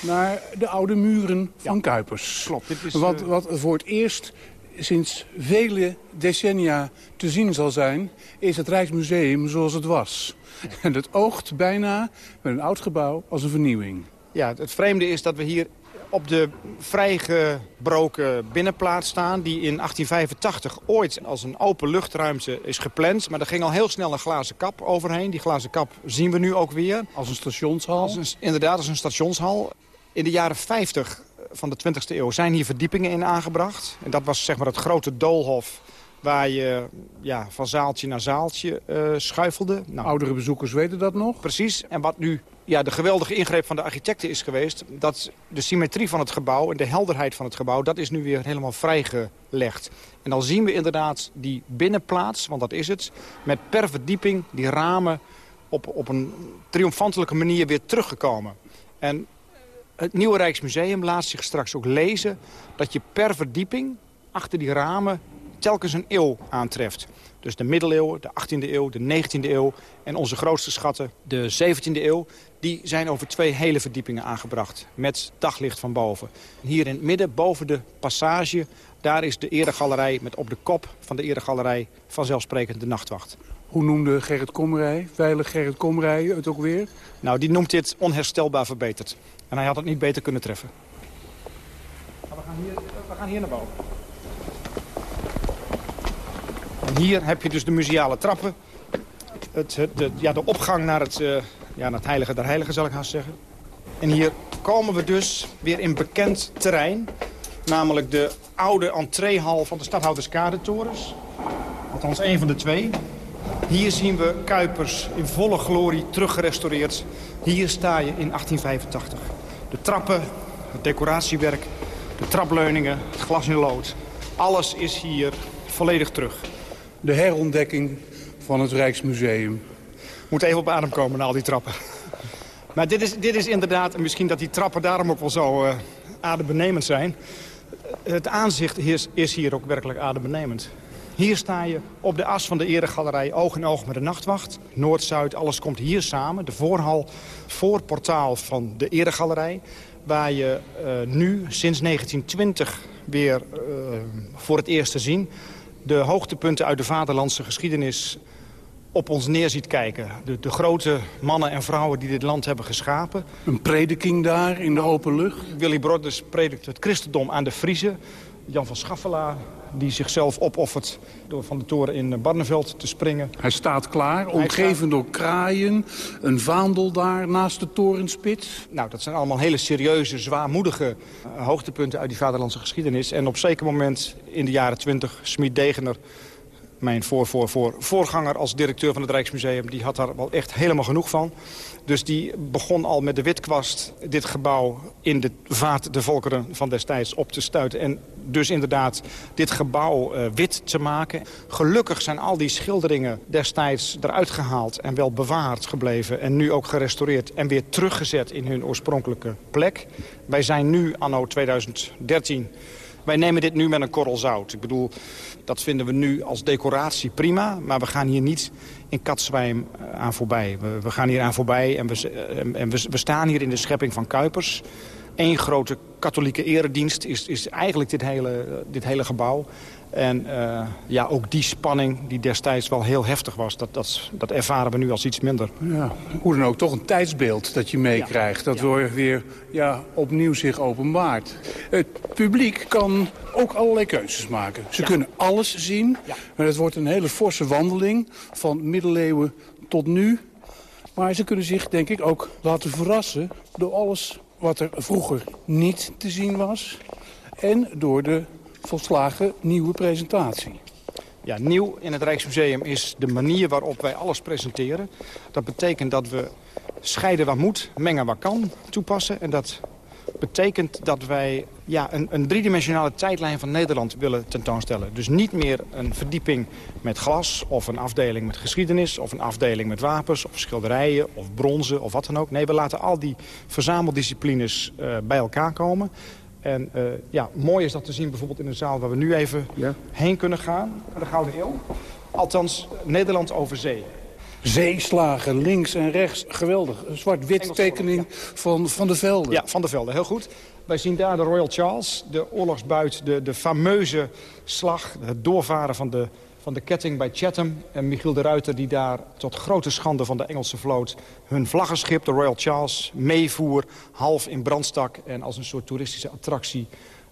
S27: naar de oude muren van Kuipers.
S26: Klopt. Dit is,
S27: wat, wat voor het eerst sinds vele decennia te zien zal zijn... is het Rijksmuseum zoals het was. En het oogt bijna met een oud gebouw als een vernieuwing.
S26: Ja, het vreemde is dat we hier op de vrijgebroken binnenplaats staan... die in 1885 ooit als een open luchtruimte is gepland. Maar er ging al heel snel een glazen kap overheen. Die glazen kap zien we nu ook weer.
S27: Als een stationshal?
S26: Als een, inderdaad, als een stationshal. In de jaren 50 van de 20e eeuw zijn hier verdiepingen in aangebracht. En dat was zeg maar het grote doolhof waar je ja, van zaaltje naar zaaltje uh, schuifelde.
S27: Nou, Oudere bezoekers weten dat nog?
S26: Precies. En wat nu ja, de geweldige ingreep van de architecten is geweest... dat de symmetrie van het gebouw en de helderheid van het gebouw... dat is nu weer helemaal vrijgelegd. En dan zien we inderdaad die binnenplaats, want dat is het... met per verdieping die ramen op, op een triomfantelijke manier weer teruggekomen. En het Nieuwe Rijksmuseum laat zich straks ook lezen... dat je per verdieping achter die ramen telkens een eeuw aantreft. Dus de middeleeuwen, de 18e eeuw, de 19e eeuw en onze grootste schatten, de 17e eeuw... die zijn over twee hele verdiepingen aangebracht met daglicht van boven. Hier in het midden, boven de passage, daar is de eregalerij... met op de kop van de eregalerij vanzelfsprekend de nachtwacht.
S27: Hoe noemde Gerrit Komrij, veilig Gerrit Komrij het ook weer?
S26: Nou, die noemt dit onherstelbaar verbeterd. En hij had het niet beter kunnen treffen. we, gaan hier, we gaan hier naar boven. En hier heb je dus de museale trappen. Het, het, de, ja, de opgang naar het, uh, ja, naar het heilige der heiligen, zal ik haast zeggen. En hier komen we dus weer in bekend terrein. Namelijk de oude entreehal van de Stadhouderskade-torens. Althans, één van de twee. Hier zien we Kuipers in volle glorie teruggerestaureerd. Hier sta je in 1885. De trappen, het decoratiewerk, de trapleuningen, het glas in lood. Alles is hier volledig terug
S27: de herontdekking van het Rijksmuseum.
S26: Moet even op adem komen na al die trappen. Maar dit is, dit is inderdaad, en misschien dat die trappen daarom ook wel zo uh, adembenemend zijn. Het aanzicht is, is hier ook werkelijk adembenemend. Hier sta je op de as van de eregalerij oog in oog met de nachtwacht. Noord-Zuid, alles komt hier samen. De voorhal, voorportaal van de eregalerij. Waar je uh, nu sinds 1920 weer voor het eerst te zien... de hoogtepunten uit de vaderlandse geschiedenis op ons neer ziet kijken. De, de, grote mannen en vrouwen die dit land hebben geschapen.
S27: Een prediking daar in de open lucht?
S26: Willy Broders predikt het christendom aan de Friezen. Jan van Schaffelaar die zichzelf opoffert door van de toren in Barneveld te springen.
S27: Hij staat klaar, omgeven door kraaien, een vaandel daar naast de torenspits.
S26: Nou, dat zijn allemaal hele serieuze, zwaarmoedige uh, hoogtepunten uit die vaderlandse geschiedenis. En op zeker moment in de jaren twintig, Smit Degener mijn voor, voor, voor, voorganger als directeur van het Rijksmuseum... die had daar wel echt helemaal genoeg van. Dus die begon al met de witkwast dit gebouw in de vaat de volkeren van destijds op te stuiten. En dus inderdaad dit gebouw uh, wit te maken. Gelukkig zijn al die schilderingen destijds eruit gehaald en wel bewaard gebleven. En nu ook gerestaureerd en weer teruggezet in hun oorspronkelijke plek. Wij zijn nu anno 2013... Wij nemen dit nu met een korrel zout. Ik bedoel, dat vinden we nu als decoratie prima. Maar we gaan hier niet in katzwijm eh, aan voorbij. We, gaan hier aan voorbij en, we, en we, staan hier in de schepping van Kuipers. Eén grote katholieke eredienst is, is eigenlijk dit hele, dit hele gebouw. En uh, ja, ook die spanning die destijds wel heel heftig was... dat, dat, dat ervaren we nu als iets minder.
S27: Ja, hoe dan ook, toch een tijdsbeeld dat je meekrijgt. Ja. Dat ja. weer ja, opnieuw zich openbaart. Het publiek kan ook allerlei keuzes maken. Ze ja. kunnen alles zien, maar het wordt een hele forse wandeling... van middeleeuwen tot nu. Maar ze kunnen zich, denk ik, ook laten verrassen... door alles wat er vroeger niet te zien was... en door de volslagen nieuwe presentatie.
S26: Ja, nieuw in het Rijksmuseum is de manier waarop wij alles presenteren. Dat betekent dat we scheiden wat moet, mengen wat kan toepassen. En dat betekent dat wij ja, een, een driedimensionale tijdlijn van Nederland willen tentoonstellen. Dus niet meer een verdieping met glas of een afdeling met geschiedenis... of een afdeling met wapens of schilderijen of bronzen of wat dan ook. Nee, we laten al die verzameldisciplines uh, bij elkaar komen... En uh, ja, mooi is dat te zien bijvoorbeeld in een zaal waar we nu even ja. heen kunnen gaan. De Gouden Eeuw. Althans, Nederland over zee.
S27: Zeeslagen, links en rechts. Geweldig. Een zwart-wit tekening ja. van Van de Velde.
S26: Ja, Van de Velde. Heel goed. Wij zien daar de Royal Charles, de oorlogsbuit, de, de fameuze slag. Het doorvaren van de, van de ketting bij Chatham. En Michiel de Ruiter die daar tot grote schande van de Engelse vloot... hun vlaggenschip, de Royal Charles, meevoer, half in brand stak... en als een soort toeristische attractie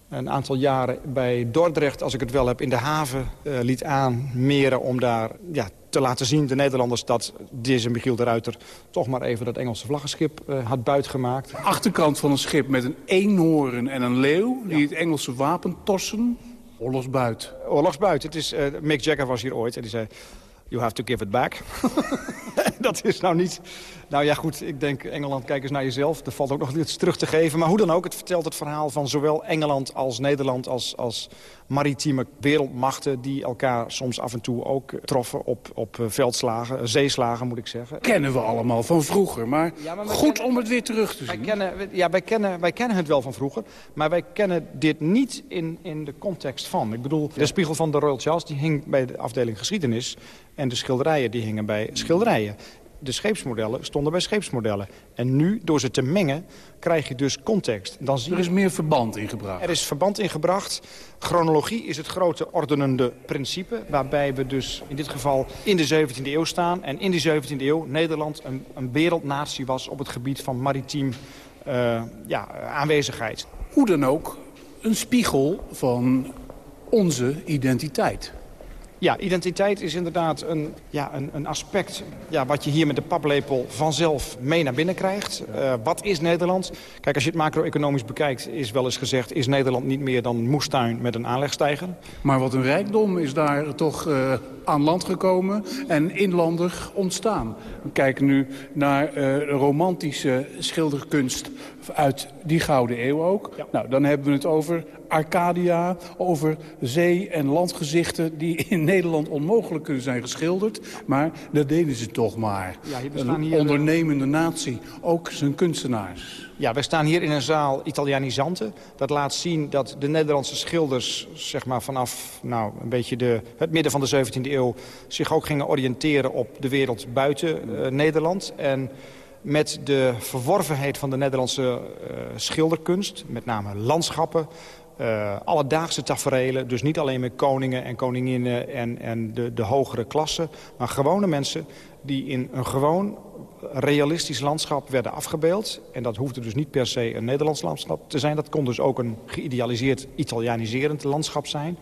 S26: een aantal jaren bij Dordrecht, als ik het wel heb, in de haven uh, liet aanmeren... om daar ja, te laten zien, de Nederlanders, dat deze Michiel de Ruiter... toch maar even dat Engelse vlaggenschip uh, had buitgemaakt.
S27: Achterkant van een schip met een eenhoorn en een leeuw... die ja. het Engelse wapen torsen. Oorlogsbuit.
S26: Oorlogsbuit. Het is, uh, Mick Jagger was hier ooit en die zei... You have to give it back. dat is nou niet... Nou ja, goed, ik denk Engeland, kijk eens naar jezelf. Er valt ook nog iets terug te geven. Maar hoe dan ook, het vertelt het verhaal van zowel Engeland als Nederland... als, als maritieme wereldmachten die elkaar soms af en toe ook troffen op, op veldslagen. Zeeslagen, moet ik zeggen.
S27: Kennen we allemaal van vroeger, maar, ja, maar goed kennen, om het weer terug te zien.
S26: Wij kennen, ja, wij kennen, wij kennen het wel van vroeger, maar wij kennen dit niet in, in de context van. Ik bedoel, de spiegel van de Royal Charles die hing bij de afdeling geschiedenis... en de schilderijen die hingen bij schilderijen de scheepsmodellen stonden bij scheepsmodellen. En nu, door ze te mengen, krijg je dus context. Dan zie
S27: er is meer verband ingebracht.
S26: Er is verband ingebracht. Chronologie is het grote ordenende principe... waarbij we dus in dit geval in de 17e eeuw staan. En in die 17e eeuw Nederland een, een wereldnatie was... op het gebied van maritiem uh, ja, aanwezigheid.
S27: Hoe dan ook, een spiegel van onze identiteit.
S26: Ja, identiteit is inderdaad een, ja, een, een aspect ja, wat je hier met de paplepel vanzelf mee naar binnen krijgt. Uh, wat is Nederland? Kijk, als je het macro-economisch bekijkt, is wel eens gezegd... is Nederland niet meer dan een moestuin met een aanlegstijger.
S27: Maar wat een rijkdom is daar toch uh, aan land gekomen en inlandig ontstaan. We kijken nu naar uh, romantische schilderkunst uit die Gouden Eeuw ook. Ja. Nou, dan hebben we het over Arcadia, over zee- en landgezichten... die in Nederland onmogelijk kunnen zijn geschilderd. Maar dat deden ze toch maar.
S26: Ja,
S27: een
S26: hier-
S27: ondernemende natie, ook zijn kunstenaars.
S26: Ja, we staan hier in een zaal Italianisante. Dat laat zien dat de Nederlandse schilders zeg maar, vanaf nou, een beetje de, het midden van de 17e eeuw... zich ook gingen oriënteren op de wereld buiten eh, Nederland. En met de verworvenheid van de Nederlandse eh, schilderkunst, met name landschappen... eh, alledaagse taferelen, dus niet alleen met koningen en koninginnen en, en de, de hogere klassen... maar gewone mensen die in een gewoon realistisch landschap werden afgebeeld. En dat hoefde dus niet per se een Nederlands landschap te zijn. Dat kon dus ook een geïdealiseerd, Italianiserend landschap zijn.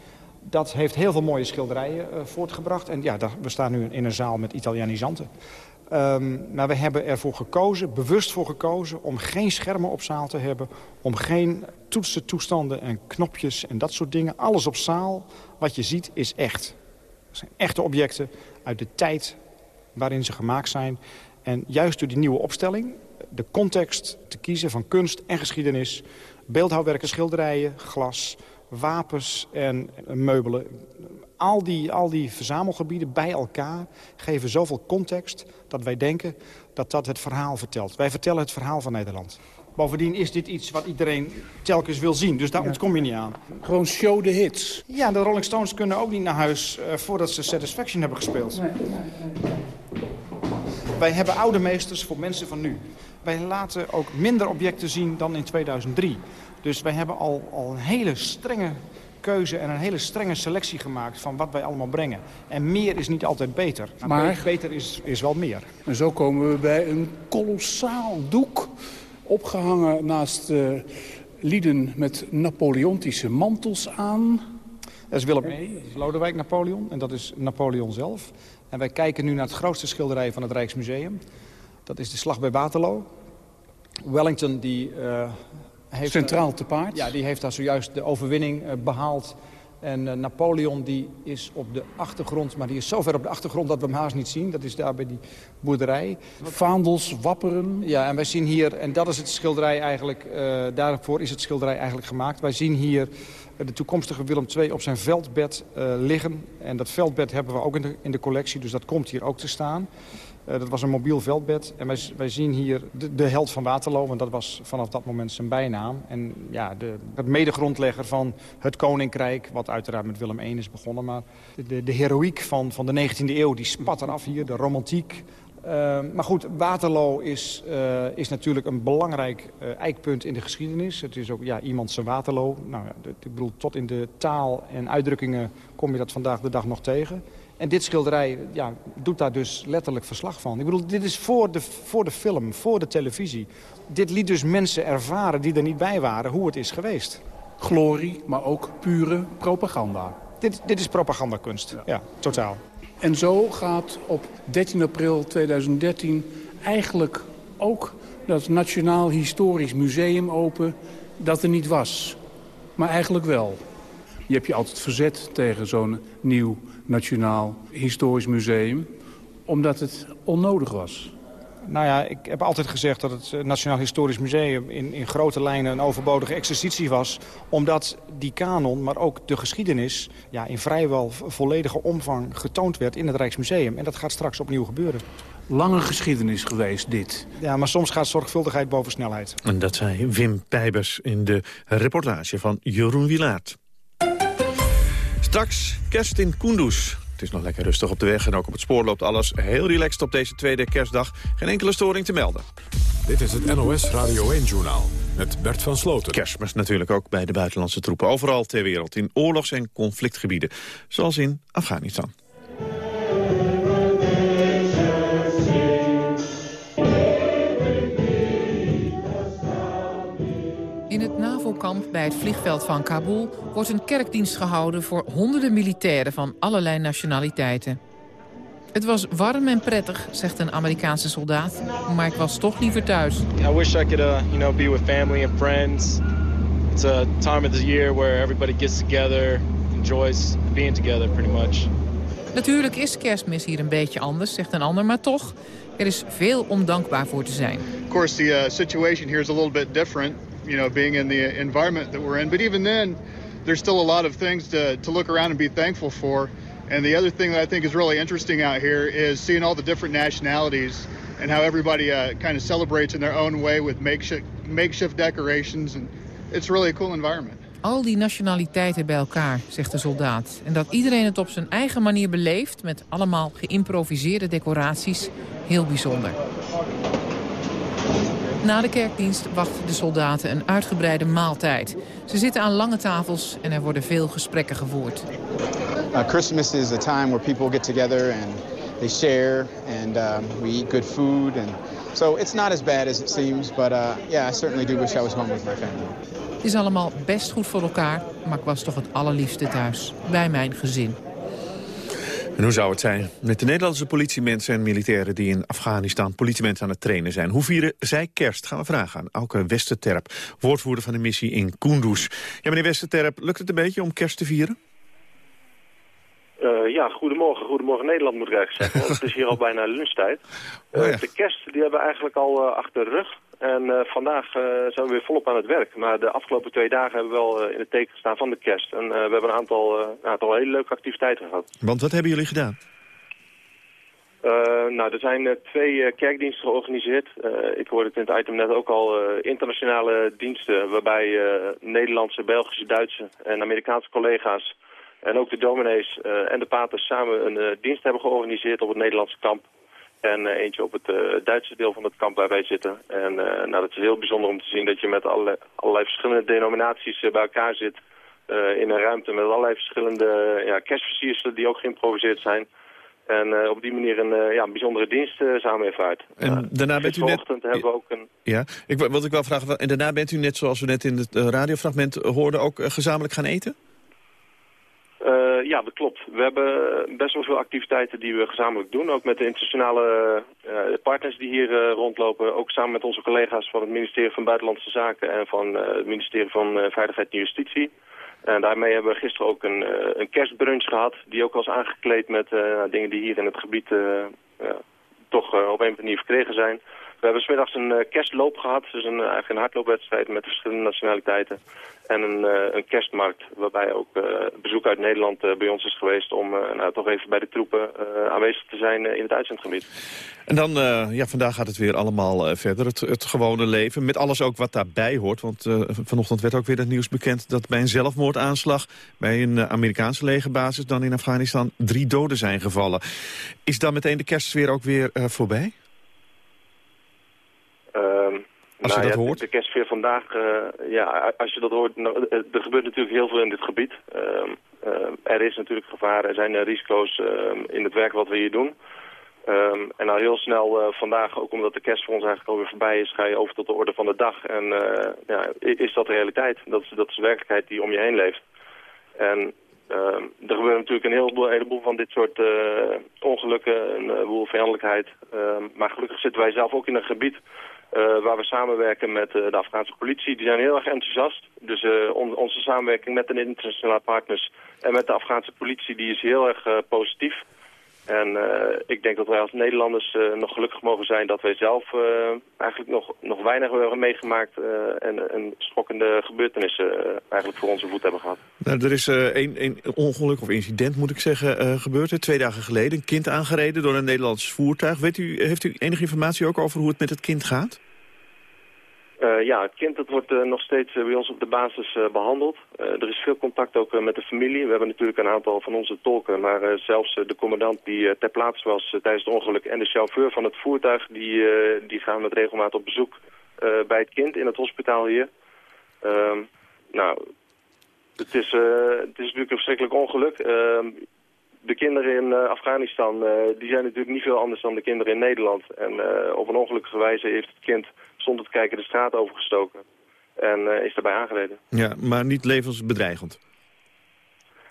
S26: Dat heeft heel veel mooie schilderijen eh, voortgebracht. En ja, daar, we staan nu in een zaal met Italianisanten. Ehm, maar we hebben ervoor gekozen, bewust voor gekozen... om geen schermen op zaal te hebben. Om geen toetsen, toestanden en knopjes en dat soort dingen. Alles op zaal, wat je ziet, is echt. Het zijn echte objecten uit de tijd waarin ze gemaakt zijn. En juist door die nieuwe opstelling, de context te kiezen van kunst en geschiedenis... beeldhouwwerken, schilderijen, glas, wapens en meubelen... Al die, al die verzamelgebieden bij elkaar geven zoveel context... dat wij denken dat dat het verhaal vertelt. Wij vertellen het verhaal van Nederland. Bovendien is dit iets wat iedereen telkens wil zien, dus daar ontkom je niet aan.
S27: Gewoon show de hits.
S26: Ja, de Rolling Stones kunnen ook niet naar huis eh, voordat ze Satisfaction hebben gespeeld. Wij hebben oude meesters voor mensen van nu. Wij laten ook minder objecten zien dan in 2003. Dus wij hebben al, al een hele strenge keuze en een hele strenge selectie gemaakt van wat wij allemaal brengen. En meer is niet altijd beter. Maar,
S27: Maar-
S26: be- beter is, is wel meer.
S27: En zo komen we bij een kolossaal doek opgehangen naast eh, lieden met Napoleontische mantels aan.
S26: Dat is Willem I, dat is Lodewijk Napoleon en dat is Napoleon zelf. En wij kijken nu naar het grootste schilderij van het Rijksmuseum. Dat is de Slag bij Waterloo. Wellington die, eh, heeft...
S27: Centraal te paard.
S26: Ja, die heeft daar zojuist de overwinning eh, behaald. En eh, Napoleon die is op de achtergrond, maar die is zo ver op de achtergrond dat we hem haast niet zien. Dat is daar bij die boerderij.
S27: Vaandels, wapperen.
S26: Ja, en wij zien hier, en dat is het schilderij eigenlijk, eh, daarvoor is het schilderij eigenlijk gemaakt. Wij zien hier de toekomstige Willem II op zijn veldbed eh, liggen. En dat veldbed hebben we ook in de, in de collectie, dus dat komt hier ook te staan. Eh, dat was een mobiel veldbed. En wij, wij zien hier de, de held van Waterloo, want dat was vanaf dat moment zijn bijnaam. En ja, de, het medegrondlegger van het koninkrijk, wat uiteraard met Willem I is begonnen. Maar de, de, de heroïek van, van de 19e eeuw, die spat eraf hier, de romantiek. Uh, maar goed, Waterloo is, uh, is natuurlijk een belangrijk uh, eikpunt in de geschiedenis. Het is ook ja, iemand zijn Waterloo. Nou, ja, ik bedoel, tot in de taal en uitdrukkingen kom je dat vandaag de dag nog tegen. En dit schilderij ja, doet daar dus letterlijk verslag van. Ik bedoel, dit is voor de, voor de film, voor de televisie. Dit liet dus mensen ervaren die er niet bij waren hoe het is geweest.
S27: Glorie, maar ook pure propaganda.
S26: Dit, dit is propagandakunst, ja. ja, totaal.
S27: En zo gaat op 13 april 2013 eigenlijk ook dat Nationaal Historisch Museum open dat er niet was. Maar eigenlijk wel. Je hebt je altijd verzet tegen zo'n nieuw Nationaal Historisch Museum. Omdat het onnodig was.
S26: Nou ja, ik heb altijd gezegd dat het Nationaal Historisch Museum in, in grote lijnen een overbodige exercitie was. Omdat die kanon, maar ook de geschiedenis ja, in vrijwel volledige omvang getoond werd in het Rijksmuseum. En dat gaat straks opnieuw gebeuren.
S27: Lange geschiedenis geweest, dit.
S26: Ja, maar soms gaat zorgvuldigheid boven snelheid.
S3: En dat zei Wim Pijbers in de reportage van Jeroen Wilaert. Straks kerst in Kunduz. Is nog lekker rustig op de weg en ook op het spoor loopt alles heel relaxed op deze tweede kerstdag. Geen enkele storing te melden.
S1: Dit is het NOS Radio 1-journaal met Bert van Sloten.
S3: Kerstmis natuurlijk ook bij de buitenlandse troepen. Overal ter wereld in oorlogs- en conflictgebieden. Zoals in Afghanistan.
S28: In het NAVO-kamp bij het vliegveld van Kabul wordt een kerkdienst gehouden voor honderden militairen van allerlei nationaliteiten. Het was warm en prettig, zegt een Amerikaanse soldaat, maar ik was toch liever thuis.
S29: I wish I could, uh, you know, be with family and friends. It's a time of the year where everybody gets together, enjoys being together pretty much.
S28: Natuurlijk is kerstmis hier een beetje anders, zegt een ander, maar toch, er is veel om dankbaar voor te zijn.
S30: Of course, the uh, situation here is a little bit different, you know, being in the environment that we're in. But even then, there's still a lot of things to, to look around and be thankful for. And the other thing that I think is really interesting out here is seeing all the different nationalities and how everybody uh, kind of celebrates in their own way with makeshift, makeshift decorations. And it's really a cool environment.
S28: Al die nationaliteiten bij elkaar, zegt de soldaat. En dat iedereen het op zijn eigen manier beleeft... met allemaal geïmproviseerde decoraties, heel bijzonder. Na de kerkdienst wachten de soldaten een uitgebreide maaltijd. Ze zitten aan lange tafels en er worden veel gesprekken gevoerd.
S31: Uh, Christmas is a time where people get together and they share and um, we eat good food and so it's not as bad as it seems, but uh, yeah, I certainly do wish I was home with my family.
S28: Het is allemaal best goed voor elkaar, maar ik was toch het allerliefste thuis, bij mijn gezin.
S3: En hoe zou het zijn met de Nederlandse politiemensen en militairen... die in Afghanistan politiemensen aan het trainen zijn? Hoe vieren zij kerst? Gaan we vragen aan Auke Westerterp, woordvoerder van de missie in Kunduz. Ja, meneer Westerterp, lukt het een beetje om kerst te vieren?
S32: Uh, ja, goedemorgen. Goedemorgen Nederland moet ik eigenlijk zeggen. Want het is hier al bijna lunchtijd. Uh, oh ja. De kerst die hebben we eigenlijk al uh, achter de rug. En uh, vandaag uh, zijn we weer volop aan het werk. Maar de afgelopen twee dagen hebben we wel uh, in het teken gestaan van de kerst. En we hebben een aantal, aantal hele leuke activiteiten gehad.
S3: Want wat hebben jullie gedaan?
S32: nou, er zijn twee kerkdiensten georganiseerd. ik hoorde het in het item net ook al. internationale diensten waarbij Nederlandse, Belgische, Duitse en Amerikaanse collega's... en ook de dominees en de paters samen een dienst hebben georganiseerd op het Nederlandse kamp. En uh, eentje op het uh, Duitse deel van het kamp waar wij zitten. En uh, nou, dat is heel bijzonder om te zien dat je met allerlei, allerlei verschillende denominaties bij elkaar zit. in een ruimte met allerlei verschillende ja, kerstversierselen die ook geïmproviseerd zijn. En op die manier een, ja, een bijzondere dienst samen ervaart.
S3: En daarna bent u net...
S32: hebben we ook een...
S3: Ja, ik, wat ik wel vragen... En daarna bent u net zoals we net in het radiofragment hoorden ook gezamenlijk gaan eten?
S32: Uh, ja, dat klopt. We hebben best wel veel activiteiten die we gezamenlijk doen. Ook met de internationale uh, partners die hier uh, rondlopen. Ook samen met onze collega's van het ministerie van Buitenlandse Zaken... en van het ministerie van Veiligheid en Justitie. En daarmee hebben we gisteren ook een, een kerstbrunch gehad... die ook was aangekleed met dingen die hier in het gebied toch op een of andere manier verkregen zijn... We hebben smiddags een uh, kerstloop gehad, dus een, eigenlijk een hardloopwedstrijd met verschillende nationaliteiten. En een, uh, een kerstmarkt, waarbij ook bezoek uit Nederland bij ons is geweest om nou, toch even bij de troepen aanwezig te zijn in het uitzendgebied.
S3: En dan, ja, vandaag gaat het weer allemaal verder, het, het, gewone leven, met alles ook wat daarbij hoort. Want vanochtend werd ook weer het nieuws bekend dat bij een zelfmoordaanslag bij een Amerikaanse legerbasis dan in Afghanistan drie doden zijn gevallen. Is dan meteen de kerstsfeer ook weer voorbij?
S32: Als je dat ja, hoort? De kerstsfeer vandaag, uh, ja, als je dat hoort, nou, er gebeurt natuurlijk heel veel in dit gebied. Uh, uh, er is natuurlijk gevaar, er zijn risico's ehm, in het werk wat we hier doen. Ehm, en al heel snel vandaag, ook omdat de kerst voor ons eigenlijk alweer voorbij is, ga je over tot de orde van de dag. En ja, is dat de realiteit? Dat is, dat is de werkelijkheid die om je heen leeft. En er gebeurt natuurlijk een heleboel, heleboel van dit soort ongelukken, een heleboel vijandelijkheid. maar gelukkig zitten wij zelf ook in een gebied waar we samenwerken met uh, de Afghaanse politie. Die zijn heel erg enthousiast. Dus on onze samenwerking met de internationale partners en met de Afghaanse politie die is heel erg positief. En ik denk dat wij als Nederlanders nog gelukkig mogen zijn dat wij zelf eigenlijk nog, nog weinig hebben meegemaakt en een schokkende gebeurtenissen eigenlijk voor onze voet hebben gehad.
S3: Nou, er is een, ongeluk of incident moet ik zeggen gebeurd. Twee dagen geleden een kind aangereden door een Nederlands voertuig. Weet u, heeft u enige informatie ook over hoe het met het kind gaat?
S32: Uh, ja, het kind dat wordt uh, nog steeds uh, bij ons op de basis behandeld. er is veel contact ook met de familie. We hebben natuurlijk een aantal van onze tolken, maar zelfs de commandant die ter plaatse was tijdens het ongeluk en de chauffeur van het voertuig, die, die gaan met regelmaat op bezoek bij het kind in het hospitaal hier. Ehm, nou, het is, het is natuurlijk een verschrikkelijk ongeluk. Ehm, de kinderen in Afghanistan die zijn natuurlijk niet veel anders dan de kinderen in Nederland. En op een ongelukkige wijze heeft het kind zonder te kijken de straat overgestoken. En uh, is daarbij aangereden.
S3: Ja, maar niet levensbedreigend?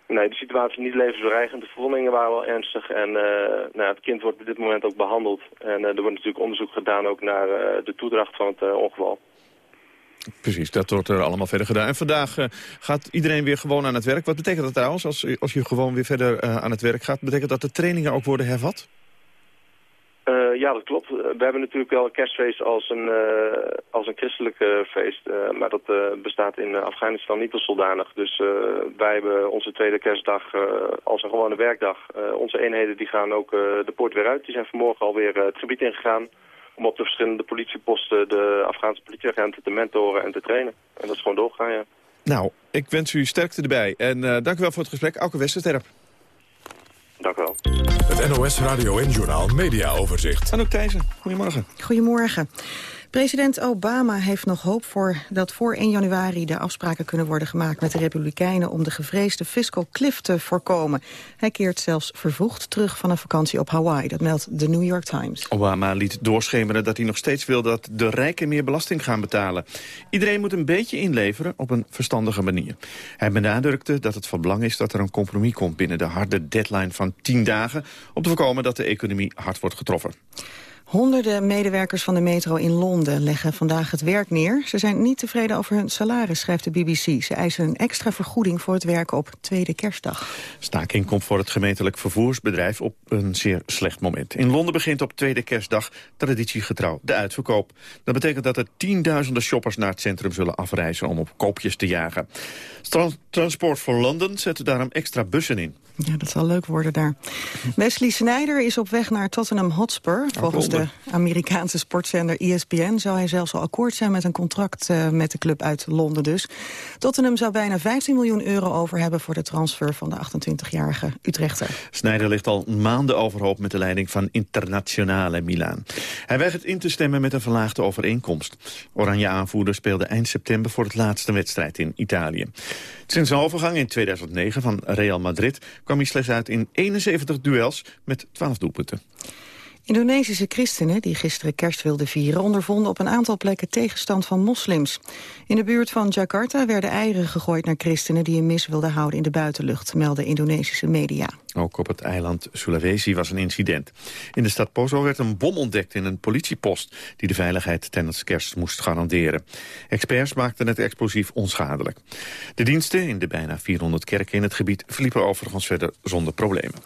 S32: Nee, de situatie is niet levensbedreigend. De verwondingen waren wel ernstig. En uh, nou, het kind wordt op dit moment ook behandeld. En uh, er wordt natuurlijk onderzoek gedaan ook naar de toedracht van het ongeval.
S3: Precies, dat wordt er allemaal verder gedaan. En vandaag gaat iedereen weer gewoon aan het werk. Wat betekent dat trouwens, als, als je gewoon weer verder aan het werk gaat? Betekent dat de trainingen ook worden hervat?
S32: Uh, ja, dat klopt. We hebben natuurlijk wel kerstfeest als een, uh, als een christelijk feest. maar dat bestaat in Afghanistan niet als zodanig. Dus wij hebben onze tweede kerstdag als een gewone werkdag. onze eenheden die gaan ook de poort weer uit. Die zijn vanmorgen alweer het gebied ingegaan om op de verschillende politieposten de Afghaanse politieagenten te mentoren en te trainen. En dat is gewoon doorgaan, ja.
S3: Nou, ik wens u sterkte erbij. En dank u wel voor het gesprek. Auke Westerterp.
S32: Dank u wel.
S1: Het NOS Radio en Journaal Media Overzicht.
S3: Anouk Thijssen, goedemorgen.
S33: Goedemorgen. President Obama heeft nog hoop voor dat voor 1 januari de afspraken kunnen worden gemaakt met de Republikeinen om de gevreesde fiscal cliff te voorkomen. Hij keert zelfs vervroegd terug van een vakantie op Hawaii, dat meldt de New York Times.
S3: Obama liet doorschemeren dat hij nog steeds wil dat de rijken meer belasting gaan betalen. Iedereen moet een beetje inleveren op een verstandige manier. Hij benadrukte dat het van belang is dat er een compromis komt binnen de harde deadline van 10 dagen om te voorkomen dat de economie hard wordt getroffen.
S33: Honderden medewerkers van de metro in Londen leggen vandaag het werk neer. Ze zijn niet tevreden over hun salaris, schrijft de BBC. Ze eisen een extra vergoeding voor het werken op tweede kerstdag.
S3: Staking komt voor het gemeentelijk vervoersbedrijf op een zeer slecht moment. In Londen begint op tweede kerstdag traditiegetrouw de uitverkoop. Dat betekent dat er tienduizenden shoppers naar het centrum zullen afreizen om op koopjes te jagen. Transport for London zet daarom extra bussen in.
S33: Ja, dat zal leuk worden daar. Wesley Sneijder is op weg naar Tottenham Hotspur. Volgens de Amerikaanse sportzender ESPN zou hij zelfs al akkoord zijn met een contract uh, met de club uit Londen dus. Tottenham zou bijna 15 miljoen euro over hebben voor de transfer van de 28-jarige Utrechter.
S3: Sneijder ligt al maanden overhoop met de leiding van Internationale Milaan. Hij weigert in te stemmen met een verlaagde overeenkomst. Oranje aanvoerder speelde eind september voor het laatste wedstrijd in Italië. Sinds zijn overgang in 2009 van Real Madrid kwam hij slechts uit in 71 duels met 12 doelpunten.
S33: Indonesische christenen die gisteren kerst wilden vieren... ondervonden op een aantal plekken tegenstand van moslims. In de buurt van Jakarta werden eieren gegooid naar christenen... die een mis wilden houden in de buitenlucht, melden Indonesische media.
S3: Ook op het eiland Sulawesi was een incident. In de stad Poso werd een bom ontdekt in een politiepost... die de veiligheid tijdens kerst moest garanderen. Experts maakten het explosief onschadelijk. De diensten in de bijna 400 kerken in het gebied... verliepen overigens verder zonder problemen.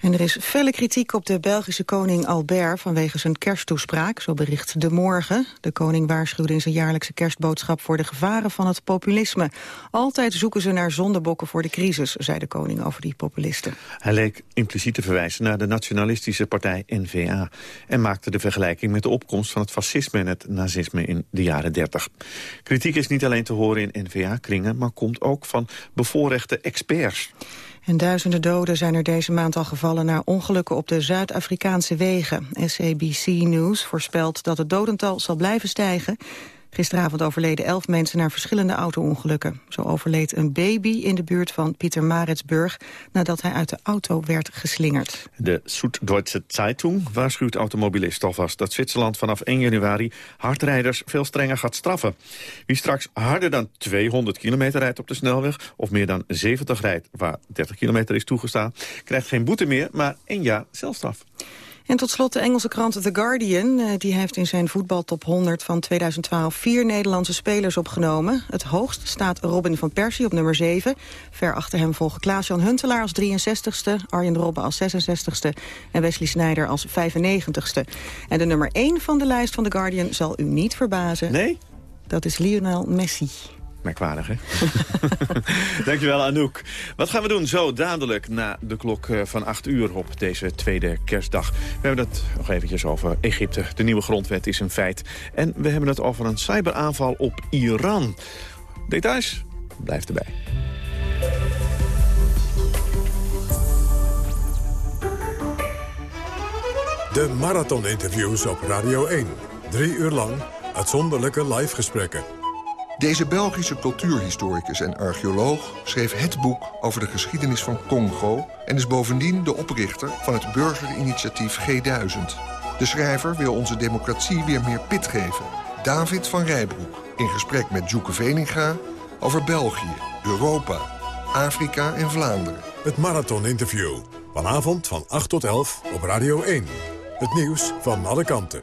S33: En er is felle kritiek op de Belgische koning Albert... vanwege zijn kersttoespraak, zo bericht De Morgen. De koning waarschuwde in zijn jaarlijkse kerstboodschap... voor de gevaren van het populisme. Altijd zoeken ze naar zondebokken voor de crisis... zei de koning over die populisten.
S3: Hij leek impliciet te verwijzen naar de nationalistische partij N-VA... en maakte de vergelijking met de opkomst van het fascisme en het nazisme in de jaren 30. Kritiek is niet alleen te horen in N-VA-kringen... maar komt ook van bevoorrechte experts.
S33: En duizenden doden zijn er deze maand al gevallen naar ongelukken op de Zuid-Afrikaanse wegen. SABC News voorspelt dat het dodental zal blijven stijgen. Gisteravond overleden elf mensen naar verschillende auto-ongelukken. Zo overleed een baby in de buurt van Pieter Maritsburg... nadat hij uit de auto werd geslingerd.
S3: De Süddeutsche Zeitung waarschuwt automobilisten alvast... dat Zwitserland vanaf 1 januari hardrijders veel strenger gaat straffen. Wie straks harder dan 200 kilometer rijdt op de snelweg... of meer dan 70 rijdt waar 30 kilometer is toegestaan... krijgt geen boete meer, maar één jaar celstraf.
S33: En tot slot de Engelse krant The Guardian. Eh, die heeft in zijn voetbaltop 100 van 2012 vier Nederlandse spelers opgenomen. Het hoogst staat Robin van Persie op nummer 7. Ver achter hem volgen Klaas-Jan Huntelaar als 63ste... Arjen Robben als 66ste en Wesley Sneijder als 95ste. En de nummer 1 van de lijst van The Guardian zal u niet verbazen.
S3: Nee?
S33: Dat is Lionel Messi.
S3: Merkwaardig, hè? Dankjewel, Anouk. Wat gaan we doen zo dadelijk na de klok eh, van 8 uur op deze tweede kerstdag? We hebben het nog eventjes over Egypte. De nieuwe grondwet is een feit. En we hebben het over een cyberaanval op Iran. Details? Blijf erbij.
S1: De marathon-interviews op Radio 1. Drie uur lang uitzonderlijke live gesprekken.
S34: Deze Belgische cultuurhistoricus en archeoloog schreef het boek over de geschiedenis van Congo... en is bovendien de oprichter van het burgerinitiatief G1000. De schrijver wil onze democratie weer meer pit geven. David van Rijbroek in gesprek met Joeke Veninga over België, Europa, Afrika en Vlaanderen.
S1: Het Marathon Interview. Vanavond van 8 tot 11 op Radio 1. Het nieuws van alle kanten.